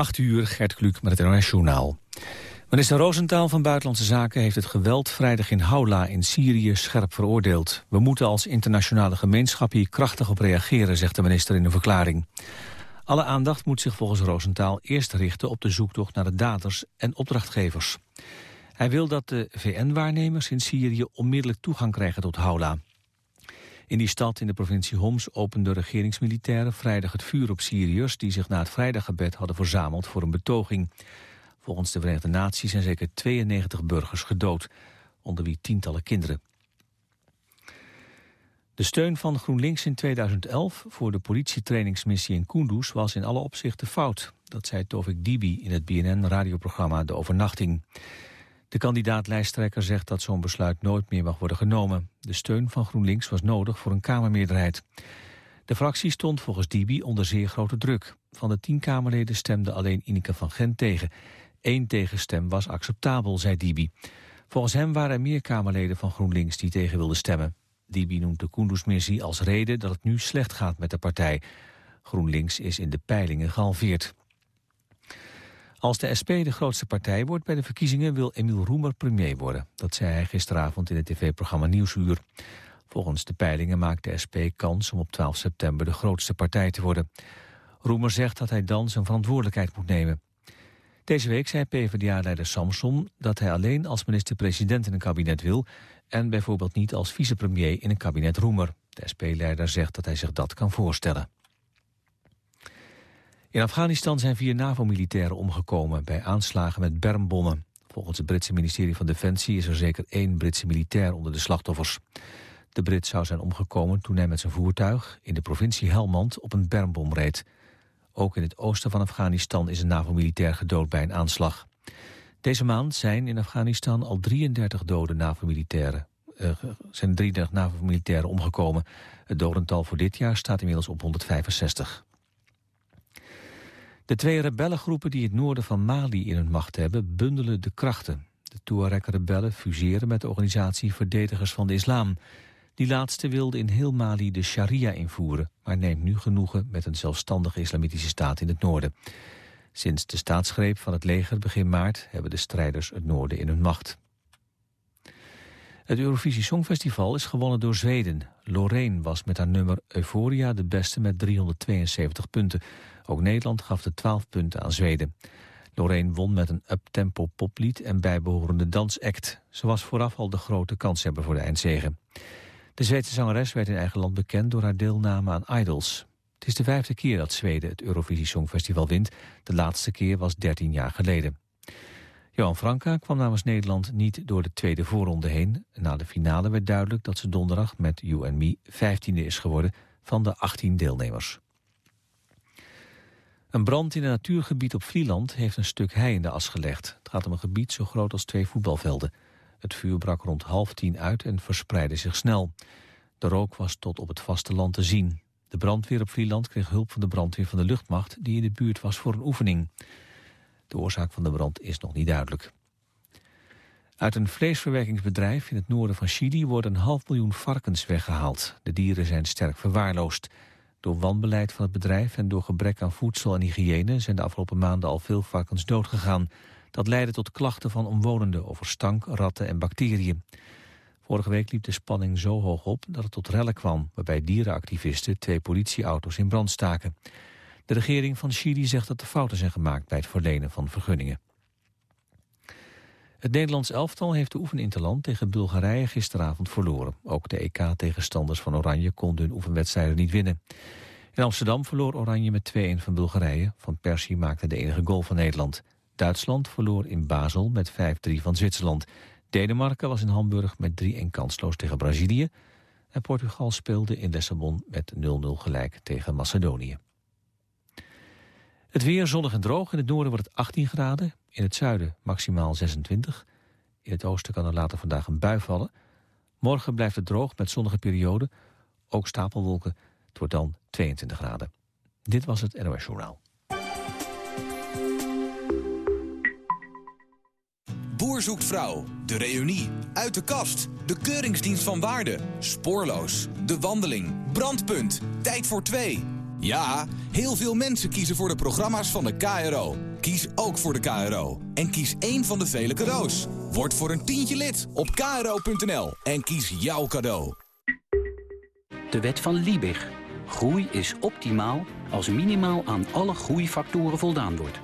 8 uur, Gert Kluk met het NOS-journaal. Minister Roosentaal van Buitenlandse Zaken heeft het geweld vrijdag in Haula in Syrië scherp veroordeeld. We moeten als internationale gemeenschap hier krachtig op reageren, zegt de minister in een verklaring. Alle aandacht moet zich volgens Roosentaal eerst richten op de zoektocht naar de daders en opdrachtgevers. Hij wil dat de VN-waarnemers in Syrië onmiddellijk toegang krijgen tot Haula. In die stad in de provincie Homs openden regeringsmilitairen vrijdag het vuur op Syriërs die zich na het vrijdaggebed hadden verzameld voor een betoging. Volgens de Verenigde Naties zijn zeker 92 burgers gedood, onder wie tientallen kinderen. De steun van GroenLinks in 2011 voor de politietrainingsmissie in Kunduz was in alle opzichten fout. Dat zei Tovik Dibi in het BNN-radioprogramma De Overnachting. De kandidaat-lijsttrekker zegt dat zo'n besluit nooit meer mag worden genomen. De steun van GroenLinks was nodig voor een Kamermeerderheid. De fractie stond volgens Dibi onder zeer grote druk. Van de tien Kamerleden stemde alleen Ineke van Gent tegen. Eén tegenstem was acceptabel, zei Dibi. Volgens hem waren er meer Kamerleden van GroenLinks die tegen wilden stemmen. Dibi noemt de Kunduz-missie als reden dat het nu slecht gaat met de partij. GroenLinks is in de peilingen gehalveerd. Als de SP de grootste partij wordt bij de verkiezingen wil Emiel Roemer premier worden. Dat zei hij gisteravond in het tv-programma Nieuwsuur. Volgens de peilingen maakt de SP kans om op 12 september de grootste partij te worden. Roemer zegt dat hij dan zijn verantwoordelijkheid moet nemen. Deze week zei PvdA-leider Samson dat hij alleen als minister-president in een kabinet wil... en bijvoorbeeld niet als vicepremier in een kabinet Roemer. De SP-leider zegt dat hij zich dat kan voorstellen. In Afghanistan zijn vier NAVO-militairen omgekomen bij aanslagen met bermbommen. Volgens het Britse ministerie van Defensie is er zeker één Britse militair onder de slachtoffers. De Brit zou zijn omgekomen toen hij met zijn voertuig in de provincie Helmand op een bermbom reed. Ook in het oosten van Afghanistan is een NAVO-militair gedood bij een aanslag. Deze maand zijn in Afghanistan al 33 dode NAVO-militairen uh, zijn 33 NAVO-militairen omgekomen. Het dodental voor dit jaar staat inmiddels op 165. De twee rebellengroepen die het noorden van Mali in hun macht hebben... bundelen de krachten. De Tuareg-rebellen fuseren met de organisatie Verdedigers van de Islam. Die laatste wilde in heel Mali de sharia invoeren... maar neemt nu genoegen met een zelfstandige islamitische staat in het noorden. Sinds de staatsgreep van het leger begin maart... hebben de strijders het noorden in hun macht. Het Eurovisie Songfestival is gewonnen door Zweden. Loreen was met haar nummer Euphoria de beste met 372 punten. Ook Nederland gaf de 12 punten aan Zweden. Loreen won met een uptempo poplied en bijbehorende dansact. Ze was vooraf al de grote kanshebber voor de eindzegen. De Zweedse zangeres werd in eigen land bekend door haar deelname aan Idols. Het is de vijfde keer dat Zweden het Eurovisie Songfestival wint. De laatste keer was 13 jaar geleden. Johan Franka kwam namens Nederland niet door de tweede voorronde heen. Na de finale werd duidelijk dat ze donderdag met You Me 15e is geworden van de 18 deelnemers. Een brand in een natuurgebied op Vlieland heeft een stuk hei in de as gelegd. Het gaat om een gebied zo groot als twee voetbalvelden. Het vuur brak rond half tien uit en verspreidde zich snel. De rook was tot op het vasteland te zien. De brandweer op Vlieland kreeg hulp van de brandweer van de luchtmacht... die in de buurt was voor een oefening. De oorzaak van de brand is nog niet duidelijk. Uit een vleesverwerkingsbedrijf in het noorden van Chili worden een half miljoen varkens weggehaald. De dieren zijn sterk verwaarloosd. Door wanbeleid van het bedrijf en door gebrek aan voedsel en hygiëne zijn de afgelopen maanden al veel varkens doodgegaan. Dat leidde tot klachten van omwonenden over stank, ratten en bacteriën. Vorige week liep de spanning zo hoog op dat het tot rellen kwam, waarbij dierenactivisten twee politieauto's in brand staken. De regering van Chili zegt dat er fouten zijn gemaakt bij het verlenen van vergunningen. Het Nederlands elftal heeft de oefeninterland tegen Bulgarije gisteravond verloren. Ook de EK-tegenstanders van Oranje konden hun oefenwedstrijden niet winnen. In Amsterdam verloor Oranje met 2-1 van Bulgarije. Van Persie maakte de enige goal van Nederland. Duitsland verloor in Basel met 5-3 van Zwitserland. Denemarken was in Hamburg met 3-1 kansloos tegen Brazilië. En Portugal speelde in Lissabon met 0-0 gelijk tegen Macedonië. Het weer zonnig en droog. In het noorden wordt het 18 graden. In het zuiden maximaal 26. In het oosten kan er later vandaag een bui vallen. Morgen blijft het droog met zonnige perioden. Ook stapelwolken. Het wordt dan 22 graden. Dit was het NOS Journaal. Boer zoekt vrouw. De reunie. Uit de kast. De keuringsdienst van waarde. Spoorloos. De wandeling. Brandpunt. Tijd voor twee. Ja, heel veel mensen kiezen voor de programma's van de KRO. Kies ook voor de KRO. En kies één van de vele cadeaus. Word voor een tientje lid op kro.nl en kies jouw cadeau. De wet van Liebig. Groei is optimaal als minimaal aan alle groeifactoren voldaan wordt.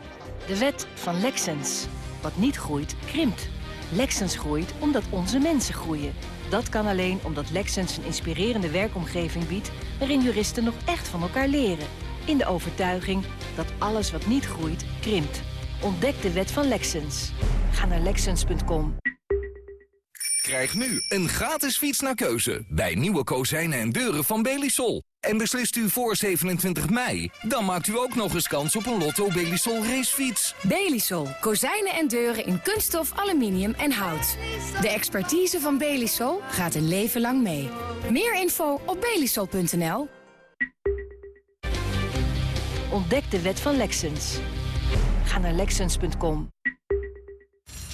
De wet van Lexens. Wat niet groeit, krimpt. Lexens groeit omdat onze mensen groeien. Dat kan alleen omdat Lexens een inspirerende werkomgeving biedt... waarin juristen nog echt van elkaar leren. In de overtuiging dat alles wat niet groeit, krimpt. Ontdek de wet van Lexens. Ga naar Lexens.com. Krijg nu een gratis fiets naar keuze bij nieuwe kozijnen en deuren van Belisol. En beslist u voor 27 mei, dan maakt u ook nog eens kans op een Lotto Belisol racefiets. Belisol. Kozijnen en deuren in kunststof, aluminium en hout. De expertise van Belisol gaat een leven lang mee. Meer info op belisol.nl. Ontdek de wet van Lexens. Ga naar Lexens.com.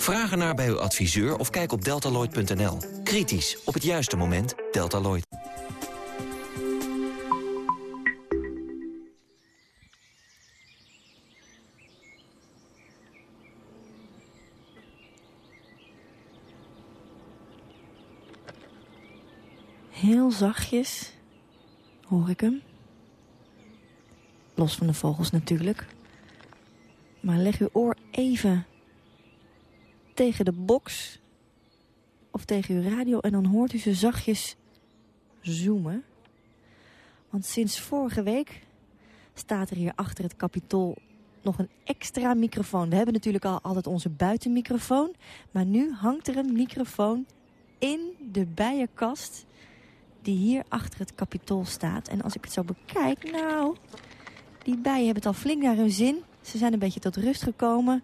Vraag ernaar bij uw adviseur of kijk op deltaloid.nl. Kritisch op het juiste moment. Deltaloid. Heel zachtjes hoor ik hem. Los van de vogels natuurlijk. Maar leg uw oor even tegen de box of tegen uw radio en dan hoort u ze zachtjes zoomen. Want sinds vorige week staat er hier achter het kapitol nog een extra microfoon. We hebben natuurlijk al altijd onze buitenmicrofoon. Maar nu hangt er een microfoon in de bijenkast die hier achter het kapitol staat. En als ik het zo bekijk, nou, die bijen hebben het al flink naar hun zin. Ze zijn een beetje tot rust gekomen.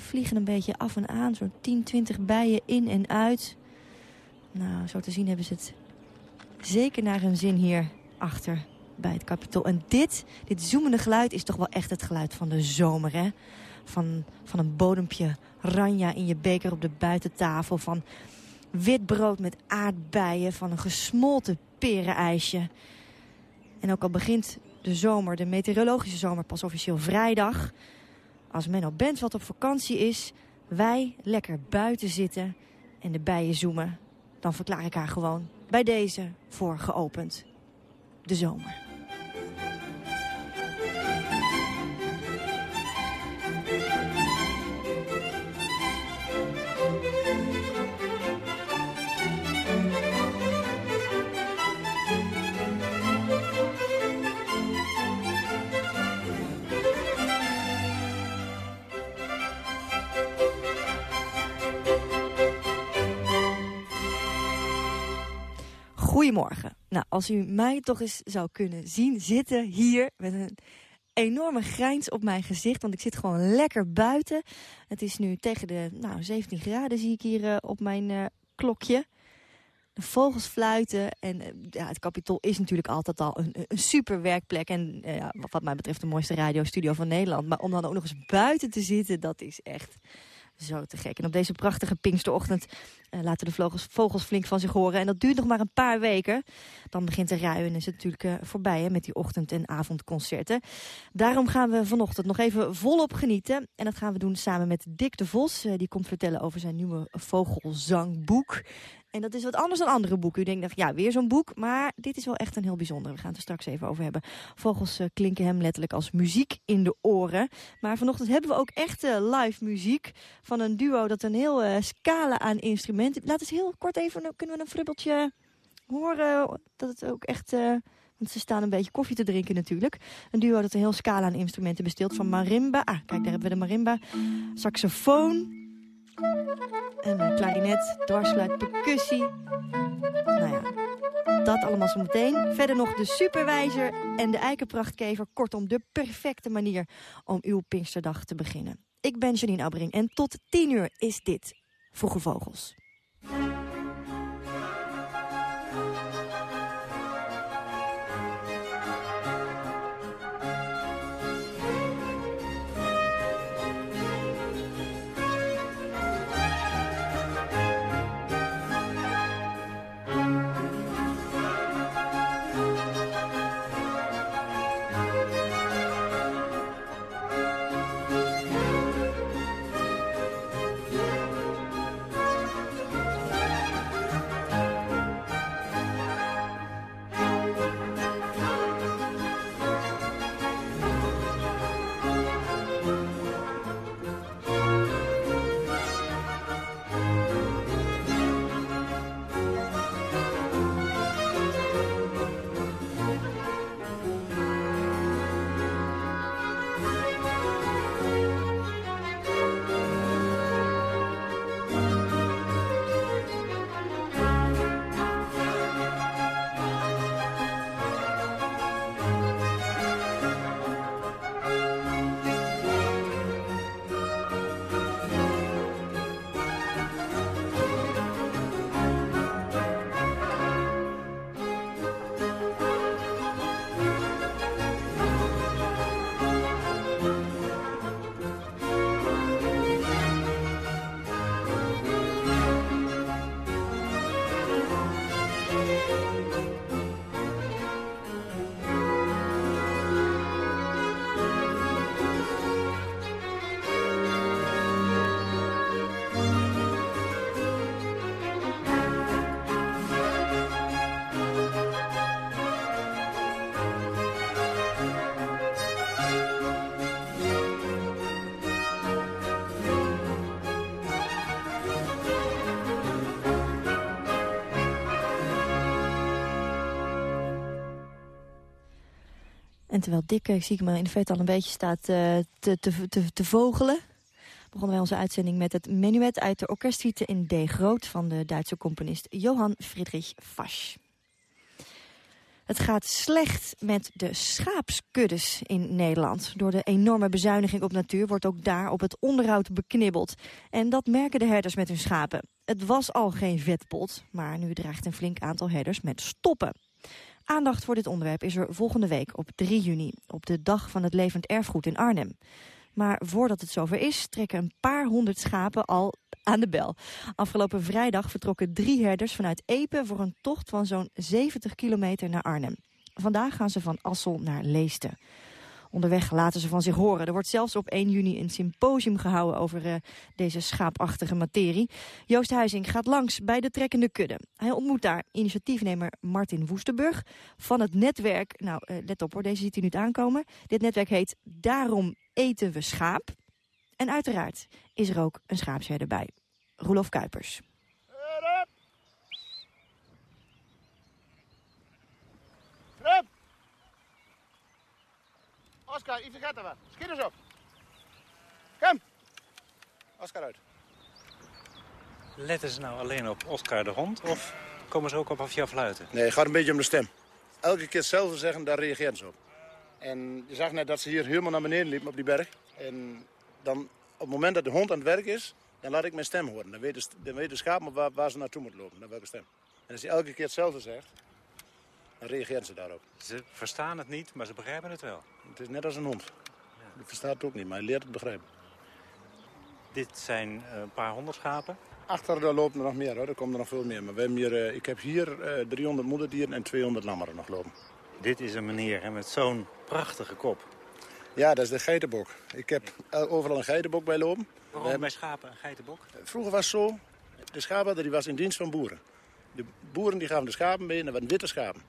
Vliegen een beetje af en aan, zo'n 10, 20 bijen in en uit. Nou, zo te zien hebben ze het zeker naar hun zin hier achter bij het kapitol. En dit, dit zoemende geluid is toch wel echt het geluid van de zomer, hè? Van, van een bodempje ranja in je beker op de buitentafel. Van wit brood met aardbeien van een gesmolten perenijsje. En ook al begint de zomer, de meteorologische zomer, pas officieel vrijdag. Als Menno Bent wat op vakantie is, wij lekker buiten zitten en de bijen zoemen. Dan verklaar ik haar gewoon bij deze voor geopend. De zomer. Goedemorgen. Nou, als u mij toch eens zou kunnen zien zitten hier met een enorme grijns op mijn gezicht. Want ik zit gewoon lekker buiten. Het is nu tegen de nou, 17 graden zie ik hier uh, op mijn uh, klokje. De vogels fluiten. En uh, ja, het kapitol is natuurlijk altijd al een, een super werkplek. En ja, wat mij betreft de mooiste radiostudio van Nederland. Maar om dan ook nog eens buiten te zitten, dat is echt zo te gek. En op deze prachtige Pinksterochtend uh, laten de vogels, vogels, flink van zich horen. En dat duurt nog maar een paar weken. Dan begint de ruien en is het natuurlijk uh, voorbij hè, met die ochtend- en avondconcerten. Daarom gaan we vanochtend nog even volop genieten. En dat gaan we doen samen met Dick de Vos. Uh, die komt vertellen over zijn nieuwe vogelzangboek. En dat is wat anders dan andere boeken. U denkt, ja, weer zo'n boek. Maar dit is wel echt een heel bijzonder. We gaan het er straks even over hebben. Vogels uh, klinken hem letterlijk als muziek in de oren. Maar vanochtend hebben we ook echt uh, live muziek van een duo dat een heel uh, scala aan instrumenten... Laat eens heel kort even, kunnen we een frubbeltje horen dat het ook echt... want ze staan een beetje koffie te drinken natuurlijk. Een duo dat een heel scala aan instrumenten besteelt. Van marimba, ah, kijk daar hebben we de marimba. Saxofoon, een klarinet, dwarsfluit, percussie. Nou ja, dat allemaal zo meteen. Verder nog de superwijzer en de eikenprachtkever. Kortom, de perfecte manier om uw Pinksterdag te beginnen. Ik ben Janine Abbering en tot 10 uur is dit Vroege Vogels. Dikke, ik zie ik me in feite al een beetje staat uh, te, vogelen... begonnen wij onze uitzending met het menuet uit de orkestsuite in D. Groot... van de Duitse componist Johann Friedrich Fasch. Het gaat slecht met de schaapskuddes in Nederland. Door de enorme bezuiniging op natuur wordt ook daar op het onderhoud beknibbeld. En dat merken de herders met hun schapen. Het was al geen vetpot, maar nu dreigt een flink aantal herders met stoppen. Aandacht voor dit onderwerp is er volgende week op 3 juni, op de dag van het levend erfgoed in Arnhem. Maar voordat het zover is, trekken een paar honderd schapen al aan de bel. Afgelopen vrijdag vertrokken drie herders vanuit Epe voor een tocht van zo'n 70 kilometer naar Arnhem. Vandaag gaan ze van Assel naar Leesten. Onderweg laten ze van zich horen. Er wordt zelfs op 1 juni een symposium gehouden over uh, deze schaapachtige materie. Joost Huizing gaat langs bij de trekkende kudde. Hij ontmoet daar initiatiefnemer Martin Woestenburg van het netwerk... Nou, uh, let op hoor, deze ziet u nu aankomen. Dit netwerk heet Daarom eten we schaap. En uiteraard is er ook een schaapsherder bij. Roelof Kuipers. Oscar, je vergeet er wat. Schiet eens op. Kom. Oscar uit. Letten ze nou alleen op Oscar de hond of komen ze ook op af jou fluiten? Nee, het gaat een beetje om de stem. Elke keer hetzelfde zeggen, daar reageren ze op. En je zag net dat ze hier helemaal naar beneden liepen op die berg. En dan, op het moment dat de hond aan het werk is, dan laat ik mijn stem horen. Dan weet de, dan weet de schaap waar, waar ze naartoe moet lopen, naar welke stem. En als hij elke keer hetzelfde zegt, dan reageren ze daarop. Ze verstaan het niet, maar ze begrijpen het wel. Het is net als een hond. Ja. Die verstaat het ook niet, maar hij leert het begrijpen. Dit zijn eh, een paar honderd schapen? Achter daar lopen er nog meer, hoor. er komen er nog veel meer. Maar we hebben hier, uh, ik heb hier uh, 300 moederdieren en 200 lammeren nog lopen. Dit is een meneer hè, met zo'n prachtige kop. Ja, dat is de geitenbok. Ik heb overal een geitenbok bij lopen. Waarom hebben... bij schapen een geitenbok? Vroeger was het zo, de schaapherder die was in dienst van boeren. De boeren die gaven de schapen mee en dat waren witte schapen.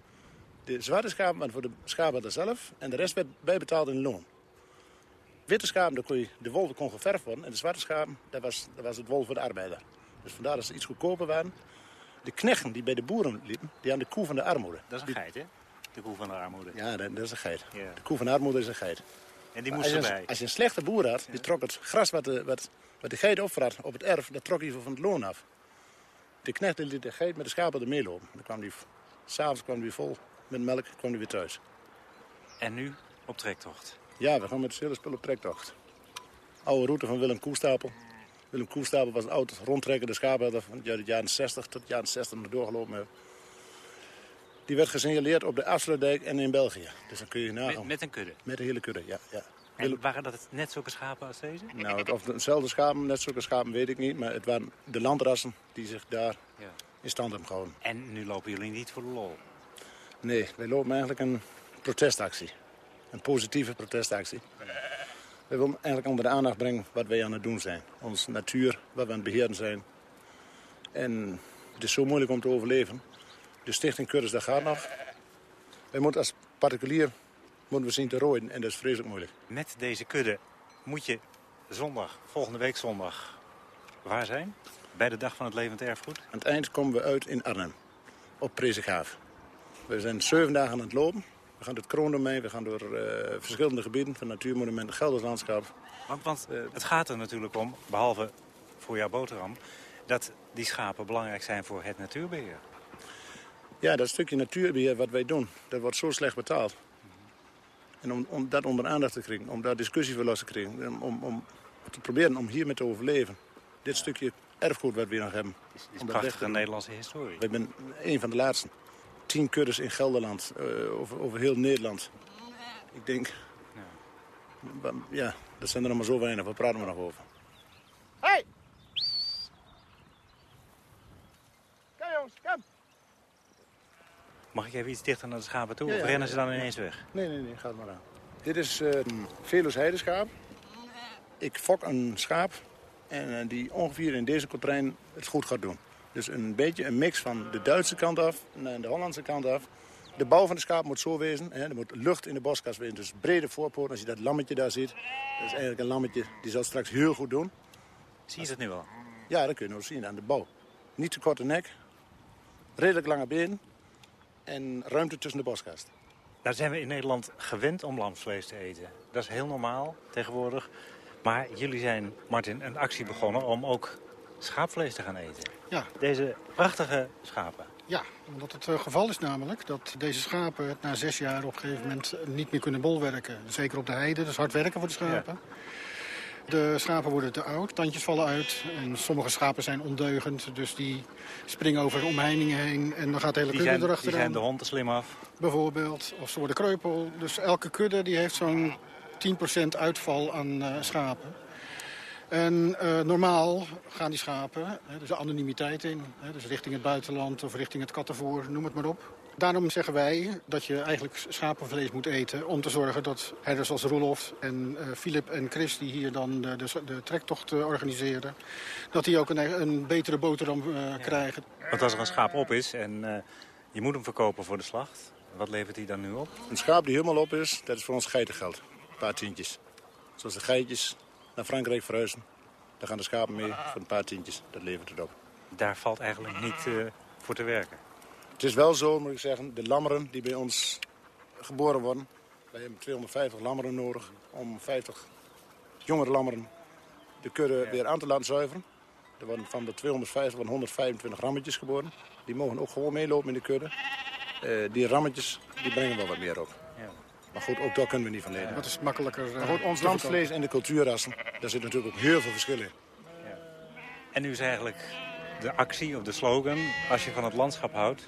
De zwarte schapen waren voor de schaapherder zelf en de rest werd bijbetaald in loon. Witte schapen, daar kon je, de wol kon geverfd worden. En de zwarte schapen, dat was, dat was het wol voor de arbeider. Dus vandaar dat ze iets goedkoper waren. De knechten die bij de boeren liepen, die aan de koe van de armoede. Dat is een geit, hè? De koe van de armoede. Ja, dat, dat is een geit. Ja. De koe van de armoede is een geit. En die moest erbij? Als je een slechte boer had, die trok het gras wat de, wat, wat de geit opvrat op het erf, dat trok hij van het loon af. De knecht liet de geit met de schapen er meelopen. Dan kwam die, s'avonds kwam hij vol met melk, kwam hij weer thuis. En nu op trektocht? Ja, we gaan met het hele spul op trektocht. oude route van Willem Koestapel. Willem Koestapel was een oud rondtrekkende schaapherder van de jaren 60 tot de jaren 60 nog doorgelopen. Die werd gesignaleerd op de Afsluitdijk en in België. Dus dan kun je nagaan. Met, met een kudde. Met de hele kudde, ja. ja. En waren dat net zulke schapen als deze? Nou, of het hetzelfde schapen, net zulke schapen, weet ik niet. Maar het waren de landrassen die zich daar Ja. in stand hebben gehouden. En nu lopen jullie niet voor de lol. Nee, wij lopen eigenlijk een protestactie. Een positieve protestactie. We willen eigenlijk onder de aandacht brengen wat wij aan het doen zijn. Onze natuur, wat we aan het beheren zijn. En het is zo moeilijk om te overleven. De stichting Kuddes, dat gaat nog. Wij moeten als particulier moeten we zien te rooien en dat is vreselijk moeilijk. Met deze kudde moet je zondag, volgende week zondag, waar zijn? Bij de Dag van het Levend Erfgoed? Aan het eind komen we uit in Arnhem, op Prezegaaf. We zijn zeven dagen aan het lopen. We gaan door het kroondomein, we gaan door eh, verschillende gebieden van natuurmonumenten, Gelders landschap. Want, want het gaat er natuurlijk om, behalve voor jouw boterham... dat die schapen belangrijk zijn voor het natuurbeheer. Ja, dat stukje natuurbeheer wat wij doen, dat wordt zo slecht betaald. En om, om dat onder aandacht te krijgen, om daar discussie voor los te krijgen... om, om, te proberen om hiermee te overleven. Dit stukje erfgoed wat we nog hebben. Het is weg prachtige. Nederlandse historie. We zijn een van de laatste. Tien kuddes in Gelderland, eh, over, over heel Nederland. Ik denk, ja. ja, dat zijn er nog maar zo weinig. Waar praten we nog over? Hey! Kom jongens, kom! Mag ik even iets dichter naar de schapen toe? Ja, ja, of rennen ja, ze dan ineens weg? Nee, nee, nee, ga maar aan. Dit is eh een Velus heideschaap. Ik fok een schaap en eh, die ongeveer in deze kotrijn het goed gaat doen. Dus een beetje een mix van de Duitse kant af en de Hollandse kant af. De bouw van de schaap moet zo wezen. Hè. Er moet lucht in de boskas wezen. Dus brede voorpoort. Als je dat lammetje daar ziet. Dat is eigenlijk een lammetje. Die zal straks heel goed doen. Zie je het nu al? Ja, dat kun je nog zien aan de bouw. Niet te korte nek. Redelijk lange benen. En ruimte tussen de boskast. Nou zijn we in Nederland gewend om lamsvlees te eten. Dat is heel normaal tegenwoordig. Maar jullie zijn, Martin, een actie begonnen om ook schaapvlees te gaan eten. Ja. Deze prachtige schapen. Ja, omdat het eh, geval is namelijk dat deze schapen het na zes jaar op een gegeven moment niet meer kunnen bolwerken. Zeker op de heide, dat is hard werken voor de schapen. De schapen worden te oud, tandjes vallen uit. En sommige schapen zijn ondeugend, dus die springen over omheiningen heen. En dan gaat de hele kudde zijn, die erachteraan. zijn de hond te slim af. Bijvoorbeeld, of ze worden kreupel. Dus elke kudde die heeft zo'n 10% uitval aan eh, schapen. En eh, normaal gaan die schapen, hè, dus anonimiteit in, hè, dus richting het buitenland of richting het kattenvoer, noem het maar op. Daarom zeggen wij dat je eigenlijk schapenvlees moet eten om te zorgen dat herders als Roelof en eh Philip en Chris, die hier dan de, de, de trektocht eh, organiseren, dat die ook een, een betere boterham eh, krijgen. Want als er een schaap op is en eh, je moet hem verkopen voor de slacht... wat levert hij dan nu op? Een schaap die helemaal op is, dat is voor ons geitengeld. Een paar tientjes. Zoals de geitjes naar Frankrijk verhuizen. Daar gaan de schapen mee voor een paar tientjes. Dat levert het op. Daar valt eigenlijk niet eh, voor te werken. Het is wel zo, moet ik zeggen, de lammeren die bij ons geboren worden. Wij hebben 250 lammeren nodig om 50 jongere lammeren de kudde weer aan te laten zuiveren. Er worden van de 250 worden 125 rammetjes geboren. Die mogen ook gewoon meelopen in de kudde. Eh, die rammetjes die brengen wel wat meer op. Maar goed, ook daar kunnen we niet van leven. Dat is makkelijker. eh, Maar goed, ons te lamsvlees en de cultuurrassen, daar zit natuurlijk ook heel veel verschil in. En nu is eigenlijk de actie of de slogan... als je van het landschap houdt,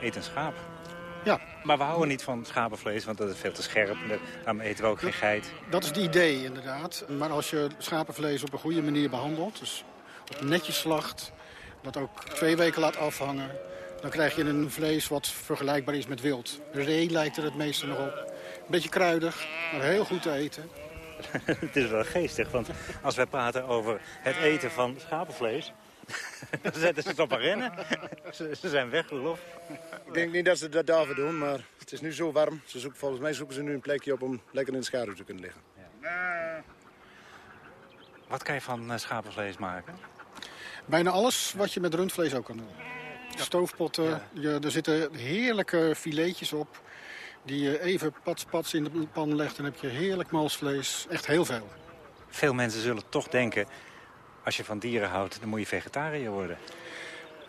eet een schaap. Ja. Maar we houden niet van schapenvlees, want dat is veel te scherp. Daarom eten we ook geen geit. Dat is het idee, inderdaad. Maar als je schapenvlees op een goede manier behandelt, dus op netjes slacht, dat ook twee weken laat afhangen, dan krijg je een vlees wat vergelijkbaar is met wild. Ree lijkt er het meeste nog op. Een beetje kruidig, maar heel goed te eten. het is wel geestig, want als wij praten over het eten van schapenvlees... dan zetten ze het op een rennen. ze, ze zijn weg. Ik denk niet dat ze dat daarvoor doen, maar het is nu zo warm. Ze zoeken, volgens mij zoeken ze nu een plekje op om lekker in de schaduw te kunnen liggen. Wat kan je van eh, schapenvlees maken? Bijna alles wat je met rundvlees ook kan doen. Stoofpotten, je, er zitten heerlijke filetjes op... die je even pats pats in de pan legt. Dan heb je heerlijk malsvlees. Echt heel veel. Veel mensen zullen toch denken... als je van dieren houdt, dan moet je vegetariër worden.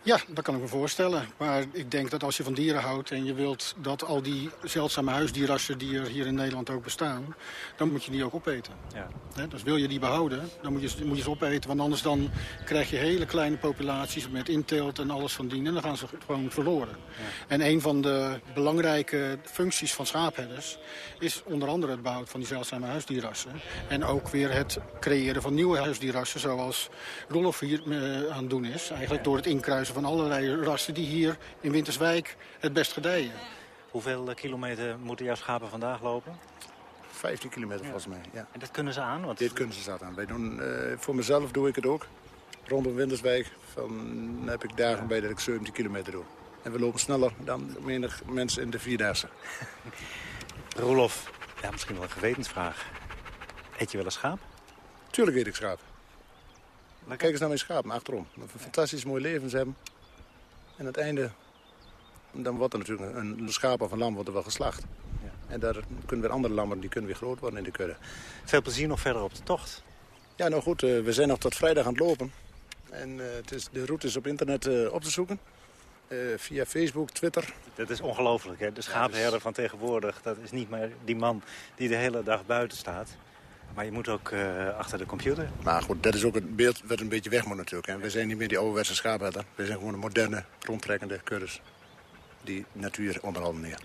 Ja, dat kan ik me voorstellen. Maar ik denk dat als je van dieren houdt en je wilt dat al die zeldzame huisdierrassen die er hier in Nederland ook bestaan, dan moet je die ook opeten. Ja. Dus wil je die behouden, dan moet je, ze- moet je ze opeten. Want anders dan krijg je hele kleine populaties met inteelt en alles van dien. En dan gaan ze gewoon verloren. En een van de belangrijke functies van schaapherders is onder andere het behoud van die zeldzame huisdierrassen. En ook weer het creëren van nieuwe huisdierrassen zoals Roloff hier eh, aan het doen is. Eigenlijk door het inkruisen van allerlei rassen die hier in Winterswijk het best gedijen. Hoeveel eh, kilometer moeten jouw schapen vandaag lopen? 15 kilometer volgens mij, ja. En dat kunnen ze aan? Want... Dit kunnen ze zat aan. Wij doen, eh, voor mezelf doe ik het ook. Rondom Winterswijk van, heb ik dagen bij dat ik 17 kilometer doe. En we lopen sneller dan menig mensen in de Vierdaagse. Roelof, ja, misschien wel een gewetensvraag. Eet je wel een schaap? Tuurlijk eet ik schaap. Kijk eens naar mijn schapen achterom. Wat een fantastisch mooi leven ze hebben. En aan het einde, dan wordt er natuurlijk een, schaap of een lam wordt er wel geslacht. En daar kunnen weer andere lammen, die kunnen weer groot worden in de kudde. Veel plezier nog verder op de tocht. Ja, nou goed, eh, we zijn nog tot vrijdag aan het lopen. En eh, het is, de route is op internet eh, op te zoeken. Via Facebook, Twitter. Dat is ongelooflijk, hè? De schaapherder van tegenwoordig, dat is niet meer die man die de hele dag buiten staat. Maar je moet ook eh, achter de computer. Maar goed, dat is ook het beeld wat een beetje weg moet natuurlijk. Hè. We zijn niet meer die ouderwetse schaapherder. We zijn gewoon een moderne, rondtrekkende kuddes. Die natuur onder andere neer.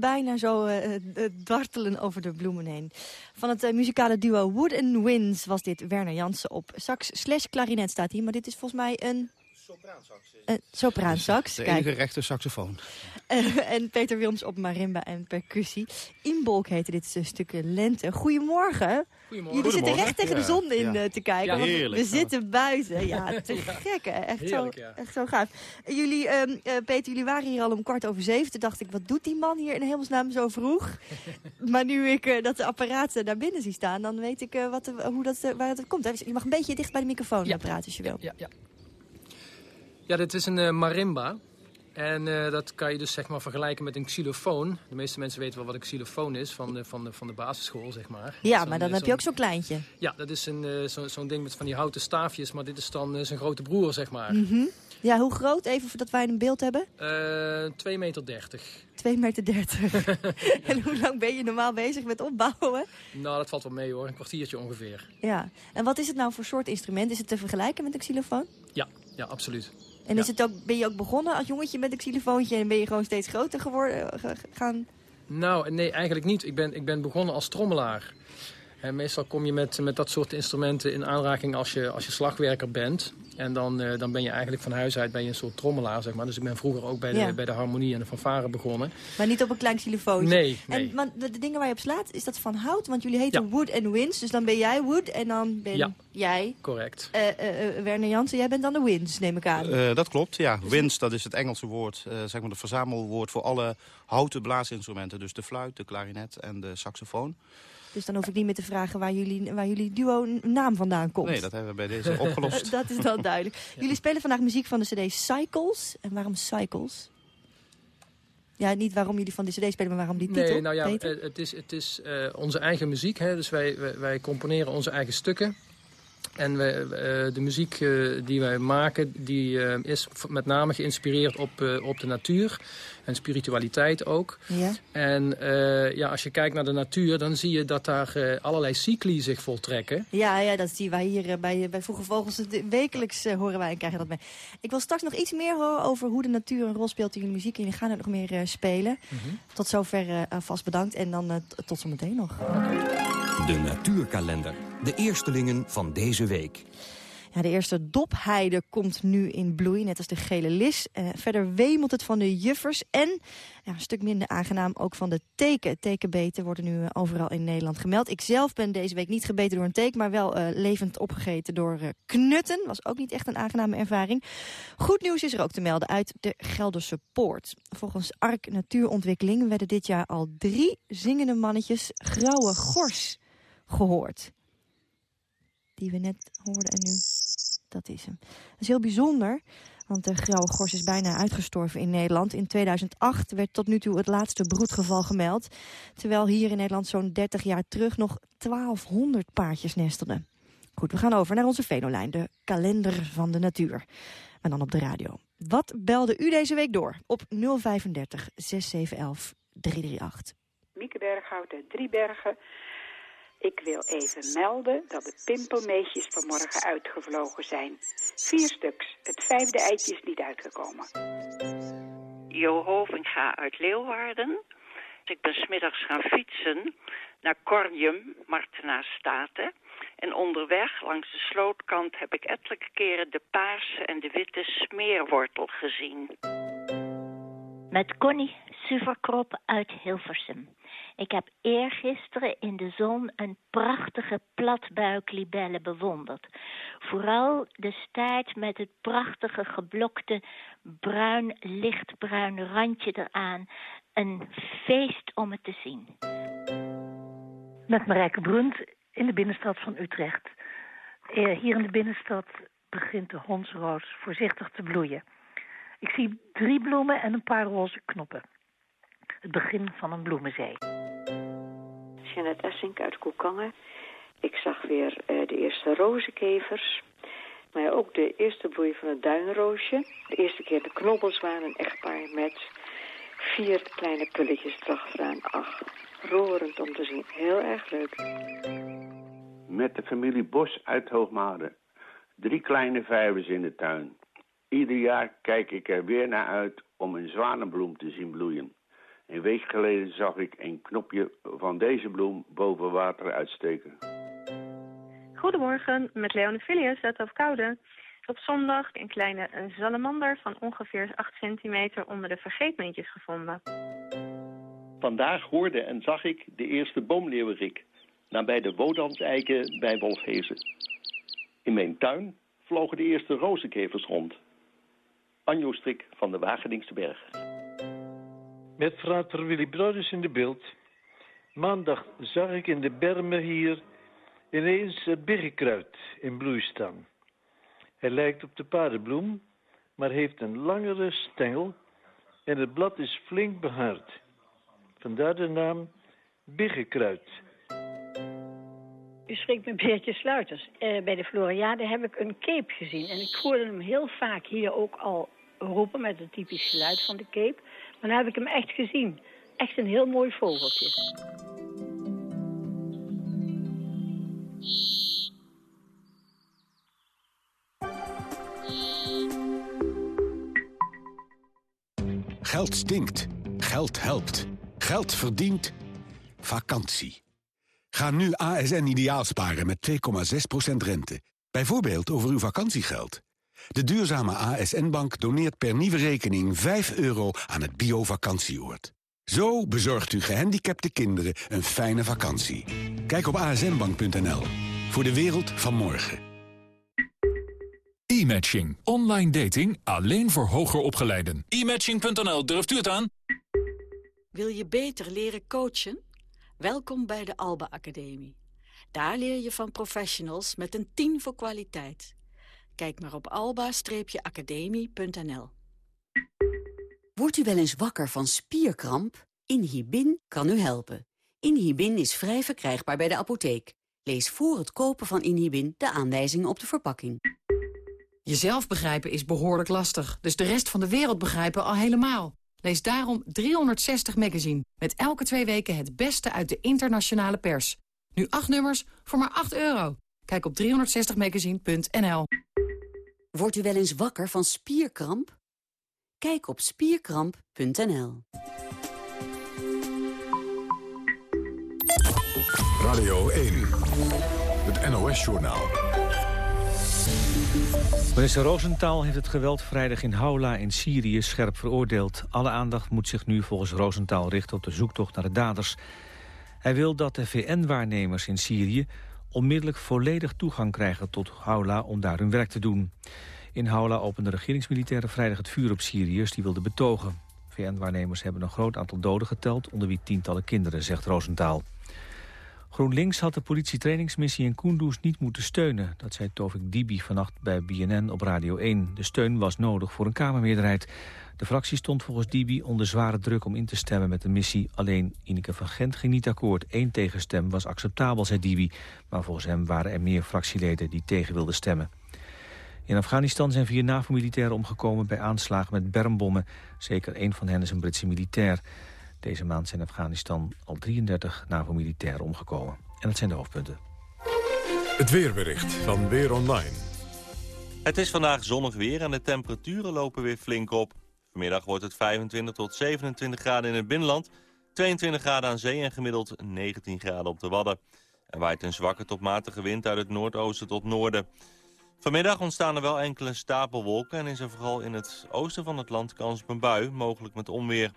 Bijna zo eh, eh, dartelen over de bloemen heen. Van het eh, muzikale duo Wood and Winds was dit Werner Jansen op sax slash klarinet staat hier. Maar dit is volgens mij een... Sopraansax. De Kijk. enige rechte saxofoon. Eh, en Peter Wilms op marimba en percussie. Inbolk heette dit eh, stuk lente. Goedemorgen. Goedemorgen. Jullie zitten recht tegen de zon in ja. eh, te kijken. Ja, want heerlijk. we zitten buiten. Ja, te gek hè. Echt, Heerlijk, zo, ja. echt zo gaaf. Jullie, ehm, eh, Peter, jullie waren hier al om kwart over zeven. Toen dacht ik, wat doet die man hier in hemelsnaam zo vroeg? maar nu ik eh, dat de apparaten daar binnen zie staan, dan weet ik eh, wat, de- hoe dat, waar het komt. hè. Je mag een beetje dicht bij de microfoon praten als je wil. Ja, ja. Ja, dit is een eh, marimba. En eh, dat kan je dus zeg maar vergelijken met een xylofoon. De meeste mensen weten wel wat een xylofoon is van de, van de, van de basisschool, zeg maar. Ja, maar dan eh, heb je ook zo'n kleintje. Ja, dat is een, zo- zo'n ding met van die houten staafjes. Maar dit is dan zijn grote broer, zeg maar. Mhm. Ja, hoe groot? Even voordat wij een beeld hebben. Eh 2 meter 30. 2 meter 30. en hoe lang ben je normaal bezig met opbouwen? Nou, dat valt wel mee hoor. Een kwartiertje ongeveer. Ja. En wat is het nou voor soort instrument? Is het te vergelijken met een xylofoon? Ja, ja absoluut. En Ja. is het ook, ben je ook begonnen als jongetje met een xylofoontje en ben je gewoon steeds groter geworden? eh, gaan? Nou, nee, eigenlijk niet. Ik ben, ik ben begonnen als trommelaar. En meestal kom je met, met dat soort instrumenten in aanraking als je, als je slagwerker bent. En dan, uh, dan ben je eigenlijk van huis uit ben je een soort trommelaar, zeg maar. Dus ik ben vroeger ook bij de, Ja. bij de harmonie en de fanfare begonnen. Maar niet op een klein xylofoontje. Nee, nee. En want de, de dingen waar je op slaat, is dat van hout? Want jullie heten Wood and Winds. Dus dan ben jij Wood en dan ben Ja. jij... Correct. eh, eh, eh, Werner Jansen, jij bent dan de Winds, neem ik aan. Eh, dat klopt, ja. Winds, dat is het Engelse woord, eh, zeg maar het verzamelwoord voor alle houten blaasinstrumenten. Dus de fluit, de klarinet en de saxofoon. Dus dan hoef ik niet meer te vragen waar jullie, waar jullie duo naam vandaan komt. Nee, dat hebben we bij deze opgelost. dat is dan duidelijk. Jullie spelen vandaag muziek van de cd Cycles. En waarom Cycles? Ja, niet waarom jullie van de cd spelen, maar waarom die titel, Nee, nou ja, Peter? eh, het is, het is eh, onze eigen muziek. Hè? Dus wij, wij, wij componeren onze eigen stukken. En wij, eh, de muziek eh, die wij maken, die eh, is met name geïnspireerd op, eh, op de natuur. En spiritualiteit ook. Ja. En eh, ja, als je kijkt naar de natuur, dan zie je dat daar eh, allerlei cycli zich voltrekken. Ja, ja, dat zien wij hier eh, bij, bij Vroege Vogels. Wekelijks horen wij en krijgen dat mee. Ik wil straks nog iets meer horen over hoe de natuur een rol speelt in jullie muziek. En jullie gaan er nog meer eh, spelen. Tot zover eh, alvast bedankt. En dan tot zometeen nog. De natuurkalender. De eerstelingen van deze week. Ja, de eerste dopheide komt nu in bloei, net als de gele lis. Eh, verder wemelt het van de juffers en, ja, een stuk minder aangenaam, ook van de teken. Tekenbeten worden nu eh, overal in Nederland gemeld. Ik zelf ben deze week niet gebeten door een teken, maar wel eh, levend opgegeten door knutten. Was ook niet echt een aangename ervaring. Goed nieuws is er ook te melden uit de Gelderse Poort. Volgens Ark Natuurontwikkeling werden dit jaar al drie zingende mannetjes grauwe gors gehoord die we net hoorden en nu, dat is hem. Dat is heel bijzonder, want de grauwe gors is bijna uitgestorven in Nederland. In 2008 werd tot nu toe het laatste broedgeval gemeld. Terwijl hier in Nederland zo'n 30 jaar terug nog 1200 paardjes nestelden. Goed, we gaan over naar onze venolijn, de kalender van de natuur. Maar dan op de radio. Wat belde u deze week door op 035 6711 338? Mieke Berghout uit Driebergen. Ik wil even melden dat de pimpelmeesjes vanmorgen uitgevlogen zijn. Vier stuks. Het vijfde eitje is niet uitgekomen. Jo Hovinga uit Leeuwarden. Ik ben smiddags gaan fietsen naar Cornium, Martena Staten. En onderweg langs de slootkant heb ik ettelijke keren de paarse en de witte smeerwortel gezien. Met Connie Suverkrop uit Hilversum. Ik heb eergisteren in de zon een prachtige platbuiklibelle bewonderd. Vooral de staart met het prachtige geblokte bruin, lichtbruin randje eraan. Een feest om het te zien. Met Marijke Brunt in de binnenstad van Utrecht. Eh, hier in de binnenstad begint de hondsroos voorzichtig te bloeien. Ik zie drie bloemen en een paar roze knoppen. Het begin van een bloemenzee. Jeanette Essink uit Koekangen. Ik zag weer eh, de eerste rozenkevers. Maar ook de eerste bloei van het duinroosje. De eerste keer de knobbels waren een echtpaar met vier kleine pulletjes erachteraan. Ach, roerend om te zien. Heel erg leuk. Met de familie Bos uit Hoogmade. Drie kleine vijvers in de tuin. Ieder jaar kijk ik er weer naar uit om een zwanenbloem te zien bloeien. Een week geleden zag ik een knopje van deze bloem boven water uitsteken. Goedemorgen, met Leone Filius uit Hoofdkoude. Op zondag een kleine salamander van ongeveer 8 centimeter onder de vergeetmintjes gevonden. Vandaag hoorde en zag ik de eerste boomleeuwerik, nabij de Wodanseiken bij Wolfhezen. In mijn tuin vlogen de eerste rozenkevers rond. Anjo Strik van de Wageningse Berg. Met frater Willy Brothers in de beeld. Maandag zag ik in de bermen hier ineens het birkekruid in bloei staan. Hij lijkt op de paardenbloem, maar heeft een langere stengel en het blad is flink behaard. Vandaar de naam birkekruid. U spreekt met Beertje Sluiters. Eh, bij de Floriade heb ik een cape gezien. En ik hoorde hem heel vaak hier ook al roepen met het typisch geluid van de cape. Nu heb ik hem echt gezien. Echt een heel mooi vogeltje. Geld stinkt. Geld helpt. Geld verdient. Vakantie. Ga nu ASN ideaal sparen met 2,6% rente. Bijvoorbeeld over uw vakantiegeld. De duurzame ASN-bank doneert per nieuwe rekening 5 euro aan het bio-vakantieoord. Zo bezorgt u gehandicapte kinderen een fijne vakantie. Kijk op asnbank.nl. Voor de wereld van morgen. E-matching. Online dating alleen voor hoger opgeleiden. E-matching.nl, durft u het aan? Wil je beter leren coachen? Welkom bij de Alba Academie. Daar leer je van professionals met een 10 voor kwaliteit. Kijk maar op alba-academie.nl. Wordt u wel eens wakker van spierkramp? Inhibin kan u helpen. Inhibin is vrij verkrijgbaar bij de apotheek. Lees voor het kopen van Inhibin de aanwijzingen op de verpakking. Jezelf begrijpen is behoorlijk lastig, dus de rest van de wereld begrijpen al helemaal. Lees daarom 360 Magazine, met elke twee weken het beste uit de internationale pers. Nu acht nummers voor maar 8 euro. Kijk op 360magazine.nl. Wordt u wel eens wakker van spierkramp? Kijk op spierkramp.nl. Radio 1, het NOS-journaal. Minister Rosenthal heeft het geweld vrijdag in Haula in Syrië scherp veroordeeld. Alle aandacht moet zich nu volgens Rosenthal richten op de zoektocht naar de daders. Hij wil dat de VN-waarnemers in Syrië onmiddellijk volledig toegang krijgen tot Haula om daar hun werk te doen. In Haula openden regeringsmilitairen vrijdag het vuur op Syriërs die wilden betogen. VN-waarnemers hebben een groot aantal doden geteld, onder wie tientallen kinderen, zegt Rosenthal. GroenLinks had de politietrainingsmissie in Kunduz niet moeten steunen. Dat zei Tovik Dibi vannacht bij BNN op Radio 1. De steun was nodig voor een Kamermeerderheid. De fractie stond volgens Dibi onder zware druk om in te stemmen met de missie. Alleen Ineke van Gent ging niet akkoord. Eén tegenstem was acceptabel, zei Dibi. Maar volgens hem waren er meer fractieleden die tegen wilden stemmen. In Afghanistan zijn vier NAVO-militairen omgekomen bij aanslagen met bermbommen. Zeker één van hen is een Britse militair. Deze maand zijn in Afghanistan al 33 NAVO-militairen omgekomen. En dat zijn de hoofdpunten. Het weerbericht van Weer Online. Het is vandaag zonnig weer en de temperaturen lopen weer flink op. Vanmiddag wordt het 25 tot 27 graden in het binnenland... 22 graden aan zee en gemiddeld 19 graden op de Wadden. Er waait een zwakke tot matige wind uit het noordoosten tot noorden. Vanmiddag ontstaan er wel enkele stapelwolken... en is er vooral in het oosten van het land kans op een bui, mogelijk met onweer.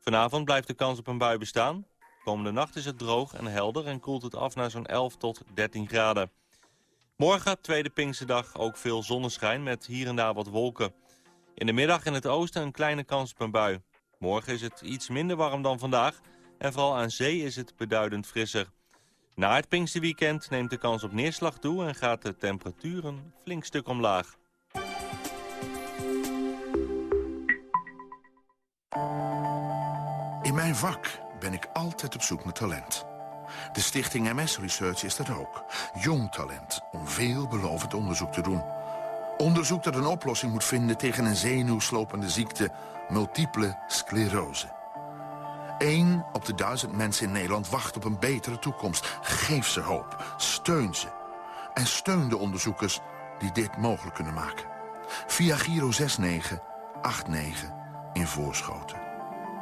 Vanavond blijft de kans op een bui bestaan. Komende nacht is het droog en helder en koelt het af naar zo'n 11 tot 13 graden. Morgen, tweede Pinksterdag, ook veel zonneschijn met hier en daar wat wolken. In de middag in het oosten een kleine kans op een bui. Morgen is het iets minder warm dan vandaag en vooral aan zee is het beduidend frisser. Na het Pinksterweekend neemt de kans op neerslag toe en gaat de temperatuur een flink stuk omlaag. In mijn vak ben ik altijd op zoek naar talent. De stichting MS Research is dat ook. Jong talent om veelbelovend onderzoek te doen. Onderzoek dat een oplossing moet vinden tegen een zenuwslopende ziekte... multiple sclerose. Eén op de duizend mensen in Nederland wacht op een betere toekomst. Geef ze hoop. Steun ze. En steun de onderzoekers die dit mogelijk kunnen maken. Via Giro 6989 in Voorschoten.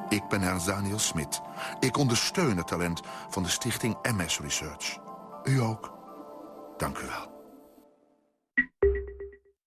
Ik ben Ernst Daniel Smit. Ik ondersteun het talent van de stichting MS Research. U ook. Dank u wel.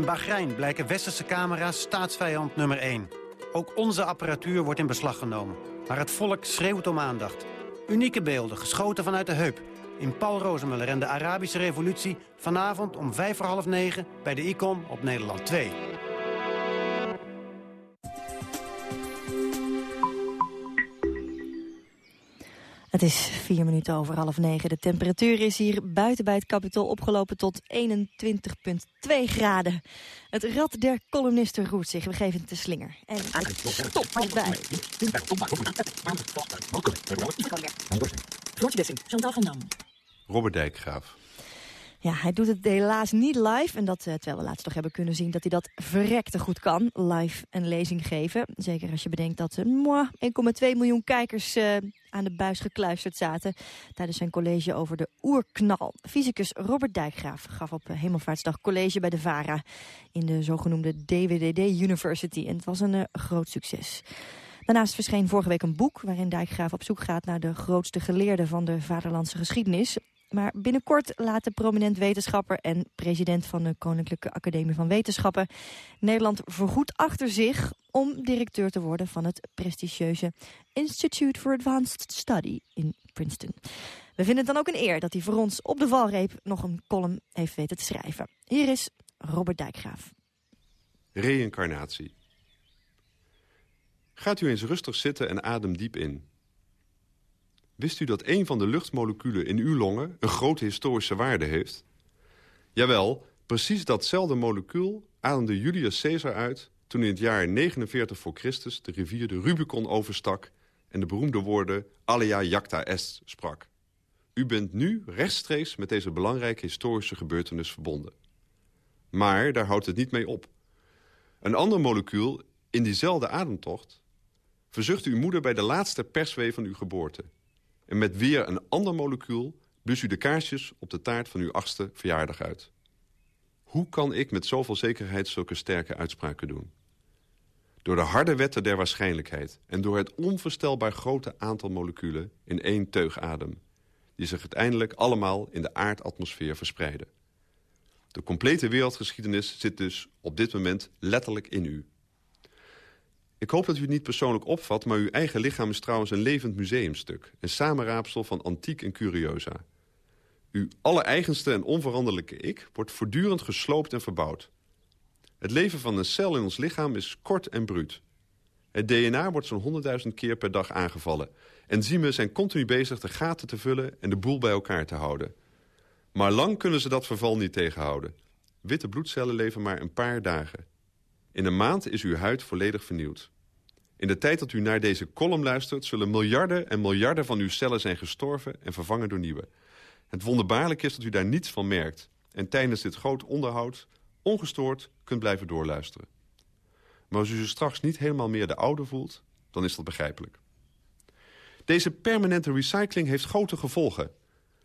In Bahrein blijken westerse camera's staatsvijand nummer 1. Ook onze apparatuur wordt in beslag genomen. Maar het volk schreeuwt om aandacht. Unieke beelden, geschoten vanuit de heup. In Paul Rozemuller en de Arabische Revolutie... vanavond om vijf voor half negen bij de ICOM op Nederland 2. Het is vier minuten over half negen. De temperatuur is hier buiten bij het kapitol opgelopen tot 21,2 graden. Het rad der columnisten roert zich. We geven het de slinger. En stop erbij. Robert Dijkgraaf. Ja, hij doet het helaas niet live. En dat, eh, terwijl we laatst toch hebben kunnen zien dat hij dat verrekte goed kan. Live een lezing geven. Zeker als je bedenkt dat er 1,2 miljoen kijkers uh, aan de buis gekluisterd zaten. Tijdens zijn college over de oerknal. Fysicus Robert Dijkgraaf gaf op Hemelvaartsdag college bij de VARA. In de zogenoemde DWDD University. En het was een groot succes. Daarnaast verscheen vorige week een boek waarin Dijkgraaf op zoek gaat naar de grootste geleerden van de vaderlandse geschiedenis. Maar binnenkort laat de prominent wetenschapper en president van de Koninklijke Academie van Wetenschappen Nederland vergoed achter zich om directeur te worden van het prestigieuze Institute for Advanced Study in Princeton. We vinden het dan ook een eer dat hij voor ons op de valreep nog een column heeft weten te schrijven. Hier is Robert Dijkgraaf. Reïncarnatie. Gaat u eens rustig zitten en adem diep in. Wist u dat een van de luchtmoleculen in uw longen een grote historische waarde heeft? Jawel, precies datzelfde molecuul ademde Julius Caesar uit... toen in het jaar 49 voor Christus de rivier de Rubicon overstak... en de beroemde woorden Alea jacta est sprak. U bent nu rechtstreeks met deze belangrijke historische gebeurtenis verbonden. Maar daar houdt het niet mee op. Een ander molecuul in diezelfde ademtocht... verzucht uw moeder bij de laatste perswee van uw geboorte... En met weer een ander molecuul blus u de kaarsjes op de taart van uw achtste verjaardag uit. Hoe kan ik met zoveel zekerheid zulke sterke uitspraken doen? Door de harde wetten der waarschijnlijkheid... en door het onvoorstelbaar grote aantal moleculen in één teugadem... die zich uiteindelijk allemaal in de aardatmosfeer verspreiden. De complete wereldgeschiedenis zit dus op dit moment letterlijk in u. Ik hoop dat u het niet persoonlijk opvat... maar uw eigen lichaam is trouwens een levend museumstuk. Een samenraapsel van antiek en curiosa. Uw allereigenste en onveranderlijke ik wordt voortdurend gesloopt en verbouwd. Het leven van een cel in ons lichaam is kort en bruut. Het DNA wordt zo'n honderdduizend keer per dag aangevallen. Enzymen zijn continu bezig de gaten te vullen en de boel bij elkaar te houden. Maar lang kunnen ze dat verval niet tegenhouden. Witte bloedcellen leven maar een paar dagen. In een maand is uw huid volledig vernieuwd. In de tijd dat u naar deze column luistert... zullen miljarden en miljarden van uw cellen zijn gestorven en vervangen door nieuwe. Het wonderbaarlijk is dat u daar niets van merkt... en tijdens dit groot onderhoud ongestoord kunt blijven doorluisteren. Maar als u zich straks niet helemaal meer de oude voelt... dan is dat begrijpelijk. Deze permanente recycling heeft grote gevolgen.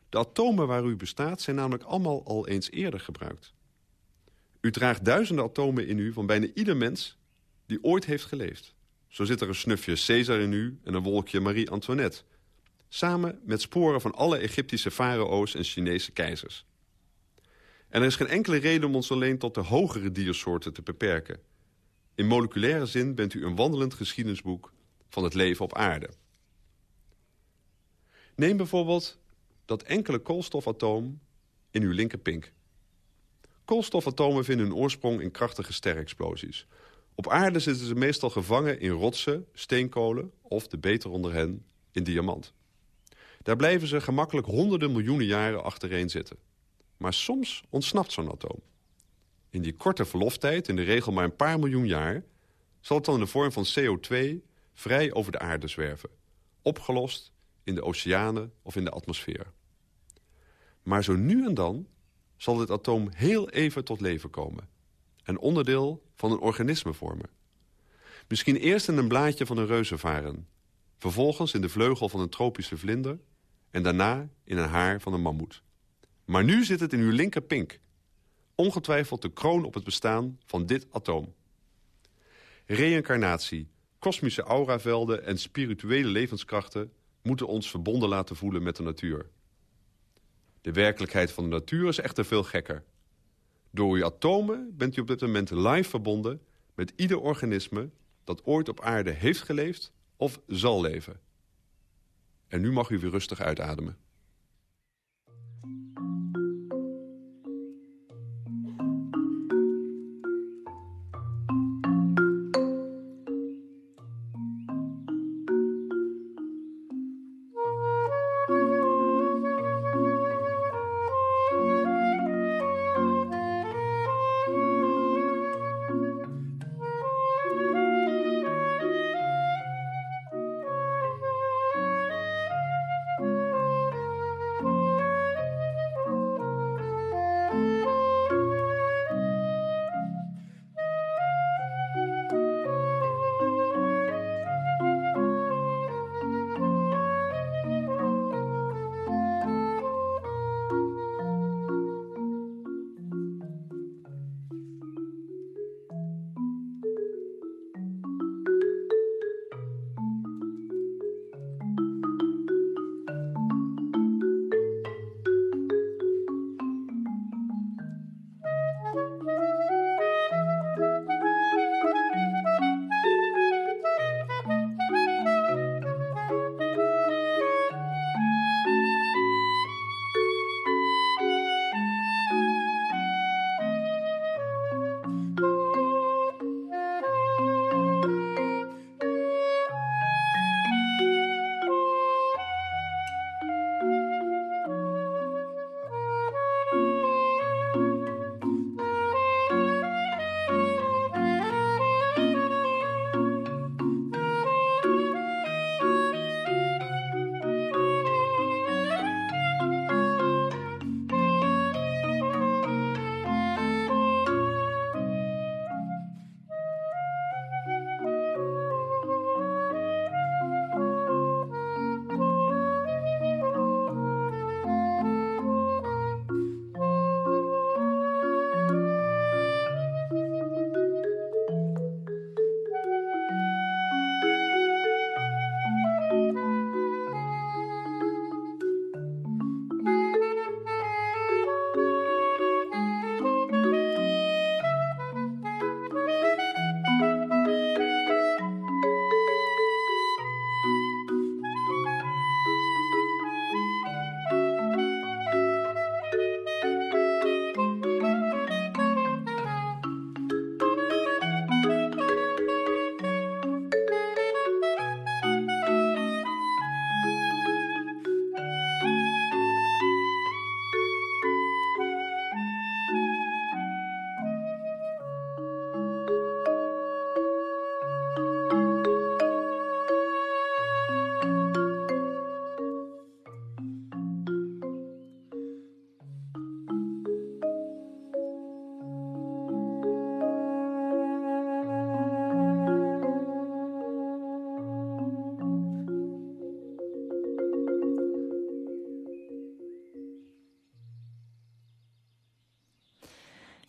De atomen waar u bestaat zijn namelijk allemaal al eens eerder gebruikt. U draagt duizenden atomen in u van bijna ieder mens die ooit heeft geleefd. Zo zit er een snufje Caesar in u en een wolkje Marie-Antoinette. Samen met sporen van alle Egyptische farao's en Chinese keizers. En er is geen enkele reden om ons alleen tot de hogere diersoorten te beperken. In moleculaire zin bent u een wandelend geschiedenisboek van het leven op aarde. Neem bijvoorbeeld dat enkele koolstofatoom in uw linkerpink. Koolstofatomen vinden hun oorsprong in krachtige sterexplosies. Op aarde zitten ze meestal gevangen in rotsen, steenkolen... of, de beter onder hen, in diamant. Daar blijven ze gemakkelijk honderden miljoenen jaren achtereen zitten. Maar soms ontsnapt zo'n atoom. In die korte verloftijd, in de regel maar een paar miljoen jaar... zal het dan in de vorm van CO2 vrij over de aarde zwerven. Opgelost in de oceanen of in de atmosfeer. Maar zo nu en dan zal dit atoom heel even tot leven komen. Een onderdeel van een organisme vormen. Misschien eerst in een blaadje van een reuzenvaren. Vervolgens in de vleugel van een tropische vlinder. En daarna in een haar van een mammoet. Maar nu zit het in uw linkerpink. Ongetwijfeld de kroon op het bestaan van dit atoom. Reïncarnatie, kosmische auravelden en spirituele levenskrachten... moeten ons verbonden laten voelen met de natuur. De werkelijkheid van de natuur is echter veel gekker. Door uw atomen bent u op dit moment live verbonden met ieder organisme dat ooit op aarde heeft geleefd of zal leven. En nu mag u weer rustig uitademen.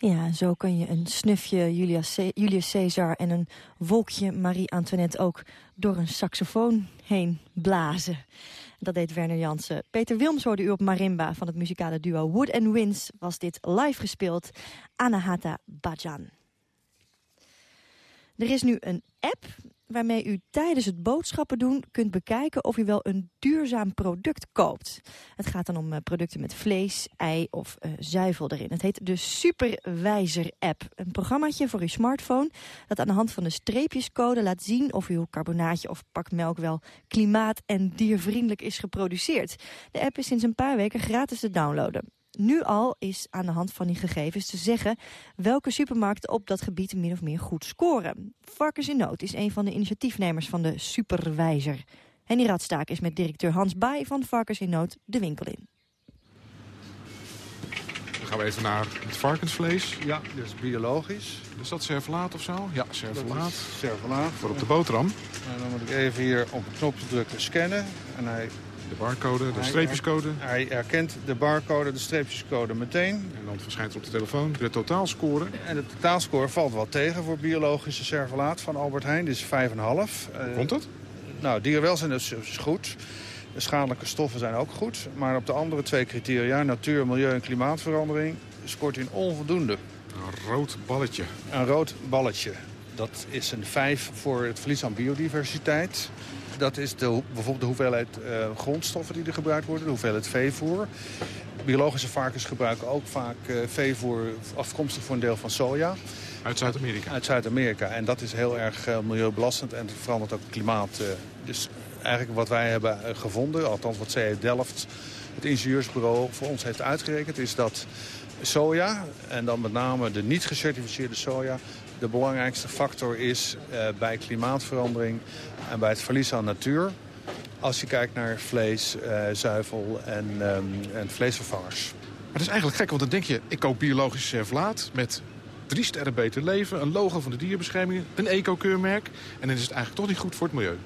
Ja, zo kun je een snufje Julius, Caesar en een wolkje Marie-Antoinette ook door een saxofoon heen blazen. Dat deed Werner Jansen. Peter Wilms hoorde u op marimba van het muzikale duo Wood and Winds was dit live gespeeld. Anahata Bajan. Er is nu een waarmee u tijdens het boodschappen doen kunt bekijken of u wel een duurzaam product koopt. Het gaat dan om eh, producten met vlees, ei of uh, zuivel erin. Het heet de Superwijzer-app. Een programmaatje voor uw smartphone dat aan de hand van de streepjescode laat zien of uw carbonaatje of pak melk wel klimaat- en diervriendelijk is geproduceerd. De app is sinds een paar weken gratis te downloaden nu al is aan de hand van die gegevens te zeggen welke supermarkten op dat gebied min of meer goed scoren. Varkens in Nood is een van de initiatiefnemers van de Superwijzer. Henny Radstaak is met directeur Hans Baai van Varkens in Nood de winkel in. Dan gaan we even naar het varkensvlees. Ja, dat is biologisch. Is dat servelaat of zo? Ja, servelaat. Servelaat. Voor op de boterham. En dan moet ik even hier op het knopje drukken scannen. En hij de barcode, de streepjescode. Hij herkent de barcode, de streepjescode meteen. En dan verschijnt er op de telefoon de totaalscore. En de totaalscore valt wel tegen voor biologische servelaat van Albert Heijn. Dit is 5,5. Hoe komt dat? Nou, dierenwelzijn is, is goed. De schadelijke stoffen zijn ook goed. Maar op de andere twee criteria, natuur, milieu en klimaatverandering... scoort hij een onvoldoende. Een rood balletje. Een rood balletje. Dat is een 5 voor het verlies aan biodiversiteit. Dat is de, bijvoorbeeld de hoeveelheid uh, grondstoffen die er gebruikt worden, de hoeveelheid veevoer. Biologische varkens gebruiken ook vaak uh, veevoer afkomstig voor een deel van soja. Uit Zuid-Amerika? Uit Zuid-Amerika. En dat is heel erg uh, milieubelastend en het verandert ook het klimaat. dus eigenlijk wat wij hebben gevonden, althans wat CE Delft, het ingenieursbureau voor ons heeft uitgerekend... is dat soja, en dan met name de niet gecertificeerde soja de belangrijkste factor is uh, bij klimaatverandering en bij het verlies aan natuur. Als je kijkt naar vlees, uh, zuivel en, um, en vleesvervangers. Maar het is eigenlijk gek, want dan denk je... ik koop biologisch servlaat met drie sterren beter leven... een logo van de dierbescherming, een eco-keurmerk... en dan is het eigenlijk toch niet goed voor het milieu.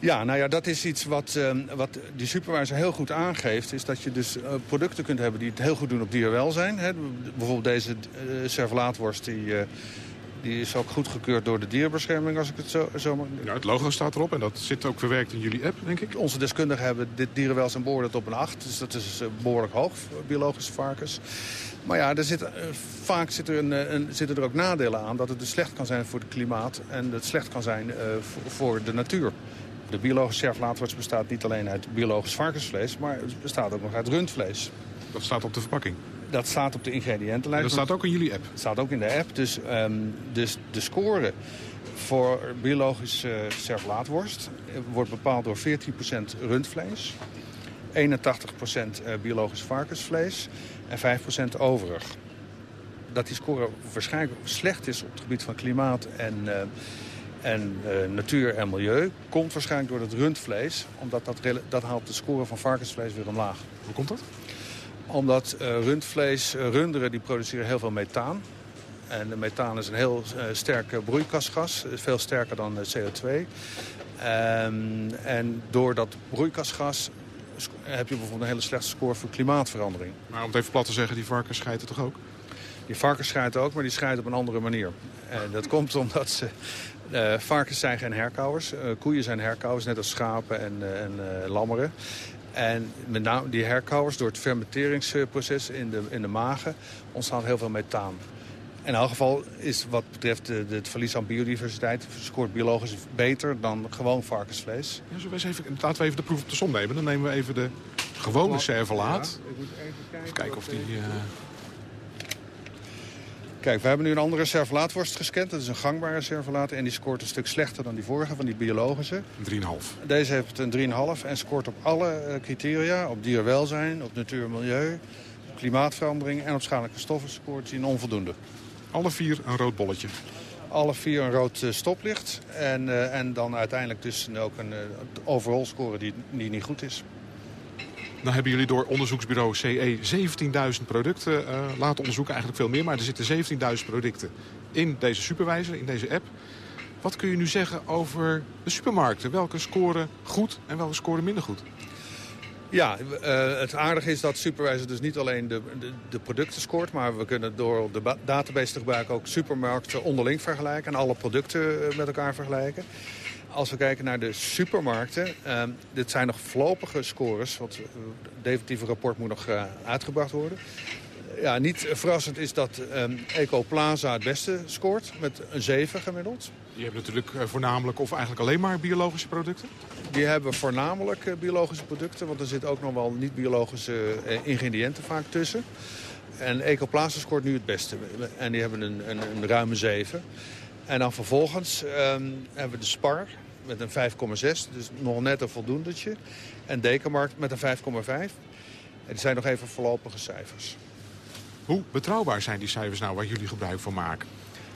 Ja, nou ja, dat is iets wat, uh, wat die supervisor heel goed aangeeft. Is dat je dus uh, producten kunt hebben die het heel goed doen op dierwelzijn. Hè. Bijvoorbeeld deze uh, servelaatworst, die, die is ook goedgekeurd door de dierbescherming, als ik het zo, zo mag... Ja, het logo staat erop en dat zit ook verwerkt in jullie app, denk ik. Onze deskundigen hebben dit dierenwelzijn beoordeeld op een 8. Dus dat is behoorlijk hoog voor biologische varkens. Maar ja, er zit, vaak zit er een, een, zitten er ook nadelen aan. Dat het dus slecht kan zijn voor het klimaat en het slecht kan zijn voor, voor de natuur. De biologische servelaatworst bestaat niet alleen uit biologisch varkensvlees... maar het bestaat ook nog uit rundvlees. Dat staat op de verpakking? Dat staat op de ingrediëntenlijst. Dat staat ook in jullie app? Dat staat ook in de app. Dus, um, dus de score voor biologische uh, servelaatworst wordt bepaald door 14% rundvlees... 81% uh, biologisch varkensvlees en 5% overig. Dat die score waarschijnlijk slecht is op het gebied van klimaat en... Uh, en uh, natuur en milieu komt waarschijnlijk door het rundvlees. Omdat dat, dat haalt de score van varkensvlees weer omlaag. Hoe komt dat? Omdat uh, rundvlees, uh, runderen die produceren heel veel methaan. En de methaan is een heel sterk broeikasgas. Veel sterker dan CO2. Um, en door dat broeikasgas heb je bijvoorbeeld een hele slechte score voor klimaatverandering. Maar om het even plat te zeggen, die varkens scheiden toch ook? Die varkens scheiden ook, maar die scheiden op een andere manier. En dat komt omdat ze uh, varkens zijn geen herkauwers. Uh, koeien zijn herkauwers, net als schapen en, uh, en lammeren. En met name die herkauwers, door het fermenteringsproces in de, in de magen... ontstaat heel veel methaan. In elk geval is wat betreft de, de, het verlies aan biodiversiteit... scoort biologisch beter dan gewoon varkensvlees. Ja, eens even, laten we even de proef op de som nemen. Dan nemen we even de gewone servelaat. Ja, even, kijken, even kijken of die... Kijk, we hebben nu een andere servelaatworst gescand. Dat is een gangbare servelaat en die scoort een stuk slechter dan die vorige, van die biologische. Een 3,5. Deze heeft een 3,5 en scoort op alle criteria, op dierwelzijn, op natuur en milieu, op klimaatverandering en op schadelijke stoffen scoort hij een onvoldoende. Alle vier een rood bolletje? Alle vier een rood stoplicht en, uh, en dan uiteindelijk dus ook een uh, overall score die, die niet goed is. Dan hebben jullie door onderzoeksbureau CE 17.000 producten uh, laten onderzoeken. Eigenlijk veel meer, maar er zitten 17.000 producten in deze superwijzer, in deze app. Wat kun je nu zeggen over de supermarkten? Welke scoren goed en welke scoren minder goed? Ja, uh, het aardige is dat Supervisor dus niet alleen de, de, de, producten scoort... maar we kunnen door de database te gebruiken ook supermarkten onderling vergelijken... en alle producten met elkaar vergelijken. Als we kijken naar de supermarkten, uh, dit zijn nog voorlopige scores... want het definitieve rapport moet nog uh, uitgebracht worden ja, niet verrassend is dat um, Eco Plaza het beste scoort met een 7 gemiddeld. Die hebben natuurlijk eh, voornamelijk of eigenlijk alleen maar biologische producten? Die hebben voornamelijk uh, biologische producten, want er zitten ook nog wel niet-biologische ingrediënten vaak tussen. En Eco Plaza scoort nu het beste en die hebben een, een, een ruime 7. En dan vervolgens um, hebben we de Spar met een 5,6, dus nog net een voldoendetje. En Dekenmarkt met een 5,5. En zijn nog even voorlopige cijfers. Hoe betrouwbaar zijn die cijfers nou waar jullie gebruik van maken?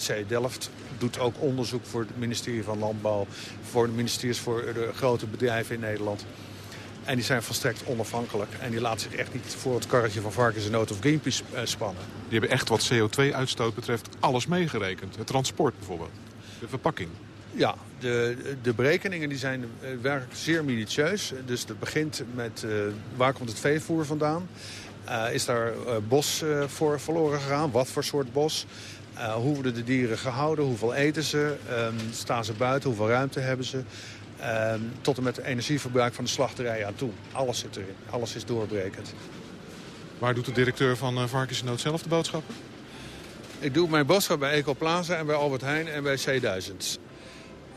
C Delft doet ook onderzoek voor het ministerie van Landbouw... voor de ministeries voor de grote bedrijven in Nederland. En die zijn volstrekt onafhankelijk. En die laten zich echt niet voor het karretje van Varkens en Noot of Greenpeace eh, spannen. Die hebben echt wat CO2-uitstoot betreft alles meegerekend. Het transport bijvoorbeeld, de verpakking. Ja, de, de berekeningen die zijn eh, werkelijk zeer minutieus. Dus het begint met uh, waar komt het veevoer vandaan... Uh, is daar uh, bos voor verloren gegaan? Wat voor soort bos? hoe worden de dieren gehouden? Hoeveel eten ze? Um, staan ze buiten? Hoeveel ruimte hebben ze? Um, tot en met het energieverbruik van de slachterij aan toe. Alles zit erin. Alles is doorbrekend. Waar doet de directeur van Varkens Nood zelf de boodschappen? Ik doe mijn boodschap bij Ecoplaza en bij Albert Heijn en bij C1000.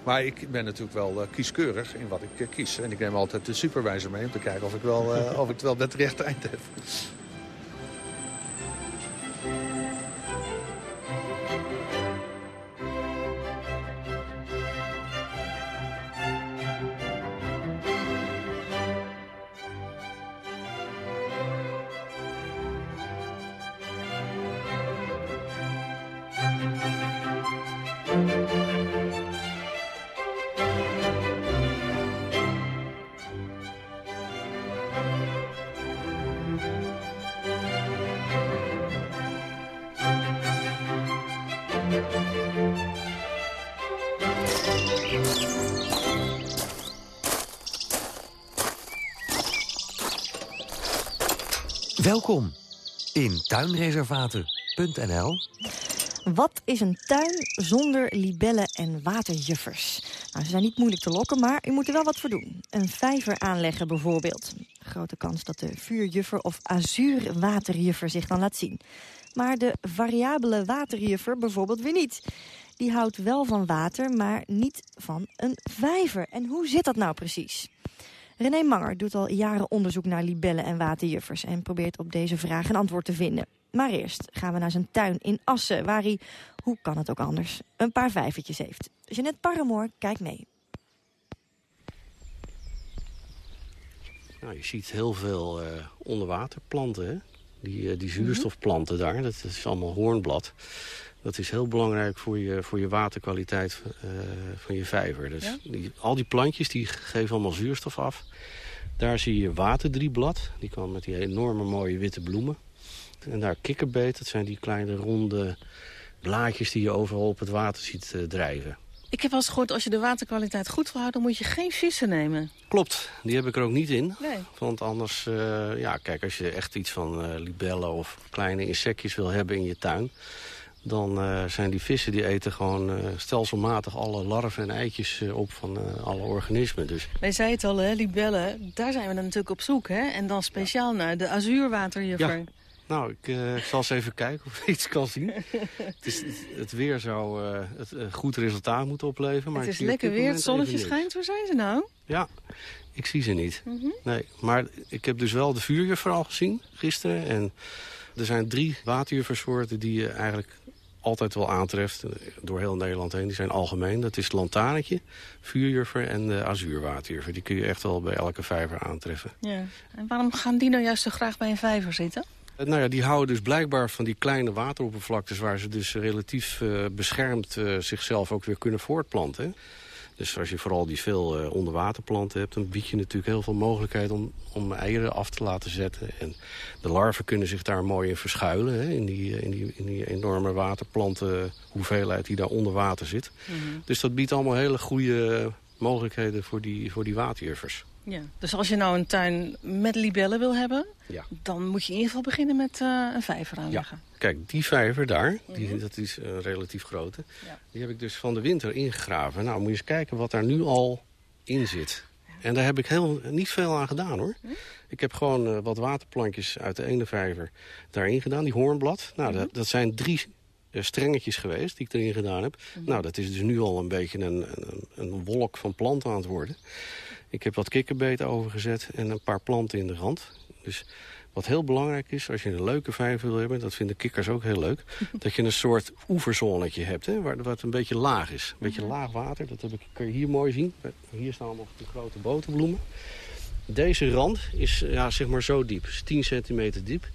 Maar ik ben natuurlijk wel uh, kieskeurig in wat ik uh, kies. En ik neem altijd de supervisor mee om te kijken of ik, wel, of ik het wel met rechte eind heb. tuinreservaten.nl. Wat is een tuin zonder libellen en waterjuffers? Nou, ze zijn niet moeilijk te lokken, maar u moet er wel wat voor doen. Een vijver aanleggen bijvoorbeeld. Grote kans dat de vuurjuffer of azuurwaterjuffer zich dan laat zien. Maar de variabele waterjuffer bijvoorbeeld weer niet. Die houdt wel van water, maar niet van een vijver. En hoe zit dat nou precies? René Manger doet al jaren onderzoek naar libellen en waterjuffers... en probeert op deze vraag een antwoord te vinden. Maar eerst gaan we naar zijn tuin in Assen... waar hij, hoe kan het ook anders, een paar vijvertjes heeft. Jeanette Paramoor, kijk mee. Nou, je ziet heel veel uh, onderwaterplanten, hè? Die, uh, die zuurstofplanten daar. Dat is allemaal hoornblad. Dat is heel belangrijk voor je, voor je waterkwaliteit uh, van je vijver. Dus die, al die plantjes die geven allemaal zuurstof af. Daar zie je waterdrieblad. Die kan met die enorme mooie witte bloemen. En daar kikkerbeet. Dat zijn die kleine ronde blaadjes die je overal op het water ziet uh, drijven. Ik heb wel eens gehoord, als je de waterkwaliteit goed wil houden... moet je geen vissen nemen. Klopt, die heb ik er ook niet in. Nee. Want anders, uh, ja, kijk, als je echt iets van uh, libellen of kleine insectjes wil hebben in je tuin dan uh, zijn die vissen die eten gewoon uh, stelselmatig alle larven en eitjes uh, op van alle organismen. Dus. Wij zei het al, hè, libellen, daar zijn we dan natuurlijk op zoek. Hè? En dan speciaal naar de azuurwaterjuffer. Ja. Nou, ik zal eens even kijken of ik iets kan zien. het, is, het weer zou het goed resultaat moeten opleveren. Maar het is lekker weer, het zonnetje schijnt. Waar zijn ze nou? Ja, ik zie ze niet. Mm -hmm. Nee, maar ik heb dus wel de vuurjuffer al gezien gisteren. En er zijn drie waterjuffersoorten die eigenlijk altijd wel aantreft door heel Nederland heen. Die zijn algemeen. Dat is lantaarnetje, vuurjuffer en de azuurwaterjuffer. Die kun je echt wel bij elke vijver aantreffen. Ja. En waarom gaan die nou juist zo graag bij een vijver zitten? Nou ja, die houden dus blijkbaar van die kleine wateroppervlaktes... waar ze dus relatief uh, beschermd uh, zichzelf ook weer kunnen voortplanten. Dus als je vooral die veel uh, onderwaterplanten hebt... dan bied je natuurlijk heel veel mogelijkheid om, om eieren af te laten zetten. En de larven kunnen zich daar mooi in verschuilen... Hè, in, die, in, die, in die enorme waterplantenhoeveelheid die daar onder water zit. Mhm. Dus dat biedt allemaal hele goede mogelijkheden voor die, voor die waterjuffers. Ja, dus als je nou een tuin met libellen wil hebben... Ja. dan moet je in ieder geval beginnen met eh, een vijver aanleggen. Kijk, die vijver daar, die, Mhm. dat is een relatief grote. Die heb ik dus van de winter ingegraven. Nou, moet je eens kijken wat daar nu al in zit. En daar heb ik heel, niet veel aan gedaan, hoor. Hm? Ik heb gewoon eh, wat waterplantjes uit de ene vijver daarin gedaan. Die hoornblad. Nou, Mhm. dat, dat zijn drie eh, strengetjes geweest die ik erin gedaan heb. Mhm. Nou, dat is dus nu al een beetje een, een, een wolk van planten aan het worden. Ik heb wat kikkerbeet overgezet en een paar planten in de rand. Dus wat heel belangrijk is, als je een leuke vijver wil hebben... dat vinden kikkers ook heel leuk... dat je een soort oeverzonnetje hebt, hè, waar, wat een beetje laag is. Een beetje laag water, dat heb ik, kan je hier mooi zien. Hier staan nog de grote boterbloemen. Deze rand is ja, zeg maar zo diep, is 10 centimeter diep.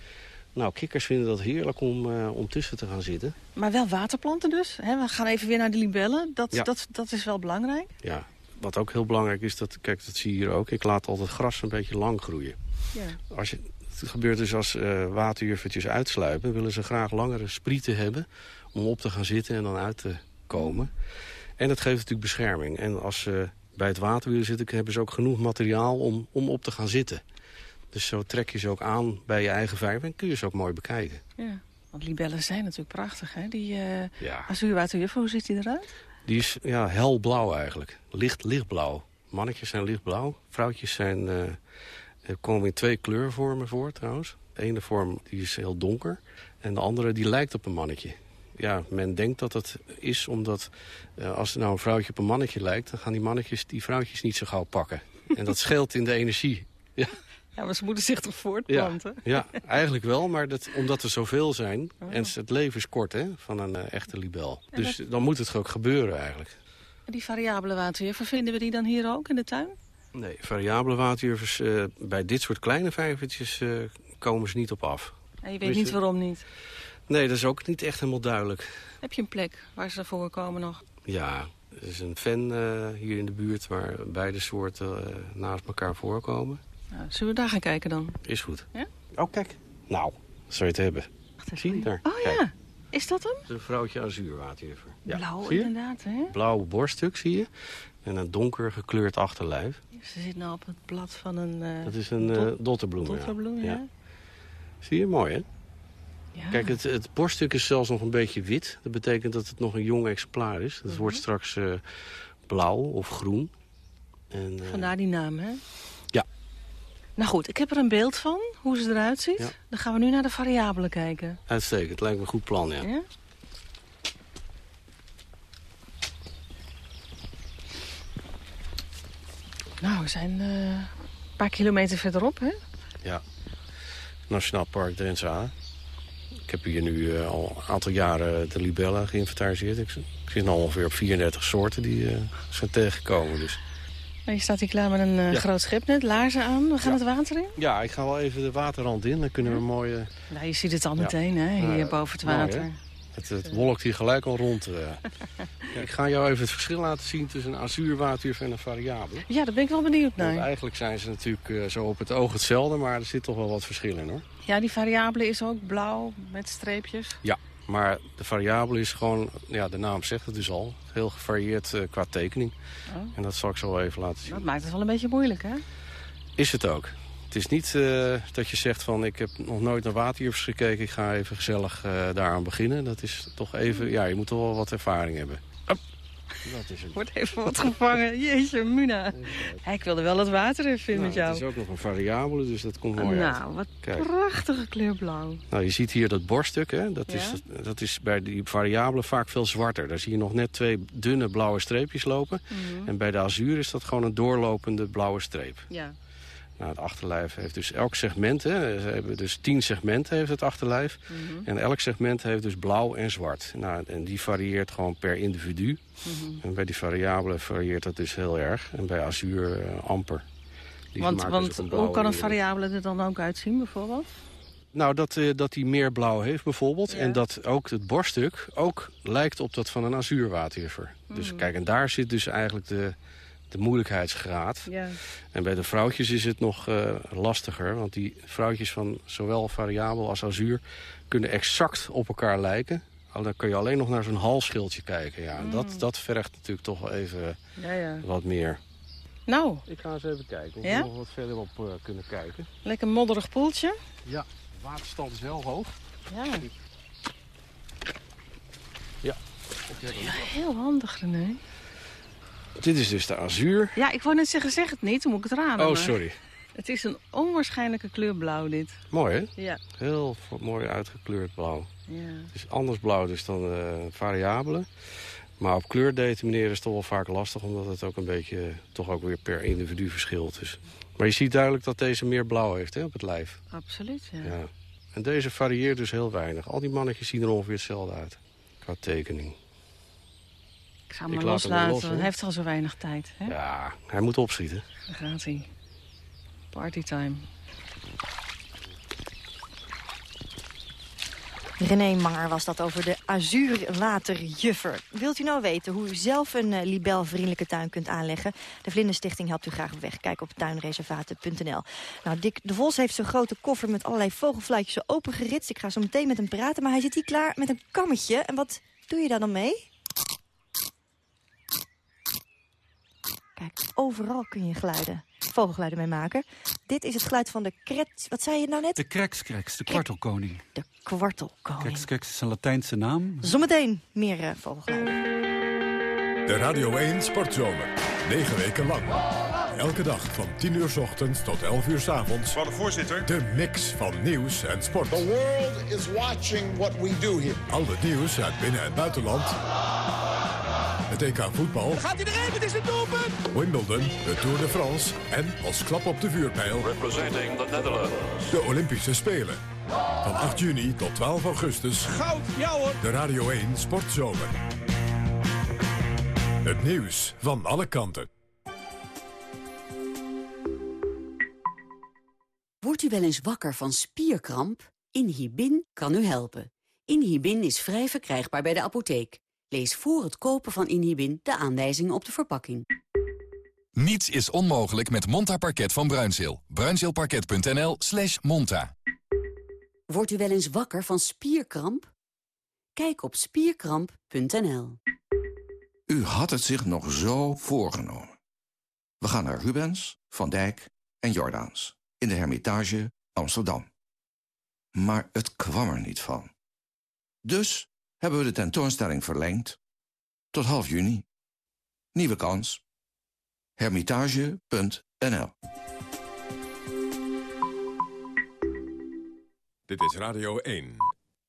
Nou, kikkers vinden dat heerlijk om, eh, om tussen te gaan zitten. Maar wel waterplanten dus. Hè? We gaan even weer naar de libellen. Dat, Ja. dat, dat is wel belangrijk. Ja, wat ook heel belangrijk is, dat, kijk, dat zie je hier ook. Ik laat altijd gras een beetje lang groeien. Ja. Als je, het gebeurt dus als eh waterjuffertjes uitsluipen... willen ze graag langere sprieten hebben om op te gaan zitten en dan uit te komen. En dat geeft natuurlijk bescherming. En als ze bij het water willen zitten, hebben ze ook genoeg materiaal om, om op te gaan zitten. Dus zo trek je ze ook aan bij je eigen vijver en kun je ze ook mooi bekijken. Ja. Want libellen zijn natuurlijk prachtig, hè? Die uh, Ja. hoe ziet die eruit? Die is ja, helblauw eigenlijk. Licht, lichtblauw. Mannetjes zijn lichtblauw. Vrouwtjes zijn, eh, komen in twee kleurvormen voor trouwens. De ene vorm die is heel donker. En de andere die lijkt op een mannetje. Ja, men denkt dat het is omdat eh, als er nou een vrouwtje op een mannetje lijkt... dan gaan die mannetjes die vrouwtjes niet zo gauw pakken. En dat scheelt in de energie. Ja, Ja, maar ze moeten zich toch ja, voortplanten? ja eigenlijk wel, maar dat, omdat er zoveel zijn... en het leven is kort hè, van een eh, echte libel. En Dus dat- dan moet het ook gebeuren eigenlijk. En Die variabele waterjuffer, vinden we die dan hier ook in de tuin? Nee, variabele waterjuffers, eh, bij dit soort kleine vijvertjes eh, komen ze niet op af. En je weet niet waarom niet. Nee, dat is ook niet echt helemaal duidelijk. Heb je een plek waar ze voorkomen nog? Ja, er is een fan eh, hier in de buurt waar beide soorten naast elkaar voorkomen. Zullen we daar gaan kijken dan? Is goed. Ja? Oh, kijk. Nou, dat zou je het hebben. Zie je daar? Oh Kijk, ja, is dat hem? dat is een vrouwtje azuurwaterjuffer. Ja, Blauw inderdaad, hè? Blauw borststuk zie je. En een donker gekleurd achterlijf. Ze zit nou op het blad van een... eh, Dat is een eh, dot- dotterbloem. ja. dotterbloem, ja. Zie je? Mooi, hè? Ja. Kijk, het, het borststuk is zelfs nog een beetje wit. Dat betekent dat het nog een jong exemplaar is. Mhm. Het wordt straks eh, blauw of groen. En, eh, Vandaar die naam, hè? Nou goed, ik heb er een beeld van, hoe ze eruit ziet. Ja. Dan gaan we nu naar de variabelen kijken. Uitstekend, lijkt me een goed plan, ja. Ja? Nou, we zijn eh, een paar kilometer verderop, hè? Ja. Nationaal Park Drentse A. Ik heb hier nu eh, al een aantal jaren de libellen geïnventariseerd. Ik, ik zit nu ongeveer op 34 soorten die eh, zijn tegengekomen. Dus. Nou, je staat hier klaar met een eh, Ja. groot schepnet, laarzen aan. We gaan het water in. Ja, ik ga wel even de waterrand in. Dan kunnen we mooi... eh, Nou, je ziet het al Ja. meteen, hè? Hier Nou, boven het water. Het, het wolkt hier gelijk al rond. eh. Ja, ik ga jou even het verschil laten zien tussen een azuurwaterjuf en een variabele. Ja, daar ben ik wel benieuwd Want naar. eigenlijk zijn ze natuurlijk zo op het oog hetzelfde, maar er zit toch wel wat verschil in hoor. Ja, die variabele is ook blauw met streepjes. Ja, maar de variabele is gewoon, ja de naam zegt het dus al, heel gevarieerd eh, qua tekening. Oh. En dat zal ik zo even laten zien. Dat maakt het wel een beetje moeilijk, hè? Is het ook. Het is niet eh, dat je zegt van ik heb nog nooit naar waterjuffers gekeken, ik ga even gezellig eh, daaraan beginnen. Dat is toch even, ja je moet toch wel wat ervaring hebben. Dat is het. Wordt even wat gevangen. Jeetje, Muna. Hey, ik wilde wel het water even in Nou, met jou. Het is ook nog een variabele, dus dat komt mooi uit. nou, wat Kijk. prachtige kleur blauw. Nou, je ziet hier dat borststuk, hè? Dat, is, dat is bij die variabelen vaak veel zwarter. Daar zie je nog net twee dunne blauwe streepjes lopen. Mhm. En bij de azuur is dat gewoon een doorlopende blauwe streep. Ja. Nou, het achterlijf heeft dus elk segment, hè? Ze hebben dus tien segmenten heeft het achterlijf. Mhm. En elk segment heeft dus blauw en zwart. Nou, en die varieert gewoon per individu. Mhm. En bij die variabelen varieert dat dus heel erg. En bij azuur eh, amper. Die Want, want dus hoe kan een variabele er dan ook uitzien, bijvoorbeeld? Nou, dat, eh, dat hij meer blauw heeft bijvoorbeeld. Ja. En dat ook het borststuk ook lijkt op dat van een azuurwaterjuffer. Dus Mhm. kijk, en daar zit dus eigenlijk de, de moeilijkheidsgraad. Ja. En bij de vrouwtjes is het nog eh, lastiger. Want die vrouwtjes van zowel variabel als azuur kunnen exact op elkaar lijken. Dan kun je alleen nog naar zo'n halsschildje kijken. Ja, dat, Mm. dat vergt natuurlijk toch wel even Ja, ja. wat meer. Nou. Ik ga eens even kijken of Ja? we nog wat verderop uh, kunnen kijken. Lekker modderig poeltje. Ja, de waterstand is heel hoog. Ja. Ja. Ja, heel handig, René. Dit is dus de azuur. Ja, ik wou net zeggen, zeg het niet, dan moet ik het raden. Oh, sorry. Het is een onwaarschijnlijke kleur blauw, dit. Mooi, hè? Ja. Heel mooi uitgekleurd blauw. Ja. Het is anders blauw dus dan uh, variabele. Maar op kleur determineren is toch wel vaak lastig... omdat het ook een beetje uh, toch ook weer per individu verschilt. Dus. Maar je ziet duidelijk dat deze meer blauw heeft hè, op het lijf. Absoluut, ja. ja. En deze varieert dus heel weinig. Al die mannetjes zien er ongeveer hetzelfde uit. Qua tekening. Ik zou hem maar loslaten, los, hij heeft al zo weinig tijd. Hè? Ja, hij moet opschieten. Daar gaat hij. Partytime. René Manger was dat over de azuurwaterjuffer. Wilt u nou weten hoe u zelf een uh, libelvriendelijke tuin kunt aanleggen? De Vlinderstichting helpt u graag op weg. Kijk op tuinreservaten.nl. Nou, Dick de Vos heeft zijn grote koffer met allerlei vogelfluitjes opengeritst. Ik ga zo meteen met hem praten, maar hij zit hier klaar met een kammetje. En wat doe je daar dan mee? Kijk, overal kun je geluiden, vogelgeluiden mee maken. Dit is het geluid van de kret... Wat zei je nou net? De krekskreks, de kwartelkoning. De kwartelkoning. Krekskreks is een Latijnse naam. Zometeen meer uh, vogelgeluiden. De Radio 1 Sportzomer. Negen weken lang. Elke dag van 10 uur s ochtends tot 11 uur s avonds. Van de voorzitter. De mix van nieuws en sport. The world is watching what we do here. Al het nieuws uit binnen- en buitenland. Het EK voetbal. Gaat hij erin? Het is een doelpunt! Wimbledon, de Tour de France en als klap op de vuurpijl... Representing the Netherlands. De Olympische Spelen. Van 8 juni tot 12 augustus. Goud, ja hoor! De Radio 1 Sportzomer. Het nieuws van alle kanten. Wordt u wel eens wakker van spierkramp? Inhibin kan u helpen. Inhibin is vrij verkrijgbaar bij de apotheek. Lees voor het kopen van Inhibin de aanwijzingen op de verpakking. Niets is onmogelijk met Monta Parket van Bruinzeel. Bruinzeelparket.nl slash monta. Wordt u wel eens wakker van spierkramp? Kijk op spierkramp.nl. U had het zich nog zo voorgenomen. We gaan naar Rubens, Van Dijk en Jordaans in de Hermitage Amsterdam. Maar het kwam er niet van. Dus hebben we de tentoonstelling verlengd tot half juni. Nieuwe kans. Hermitage.nl Dit is Radio 1.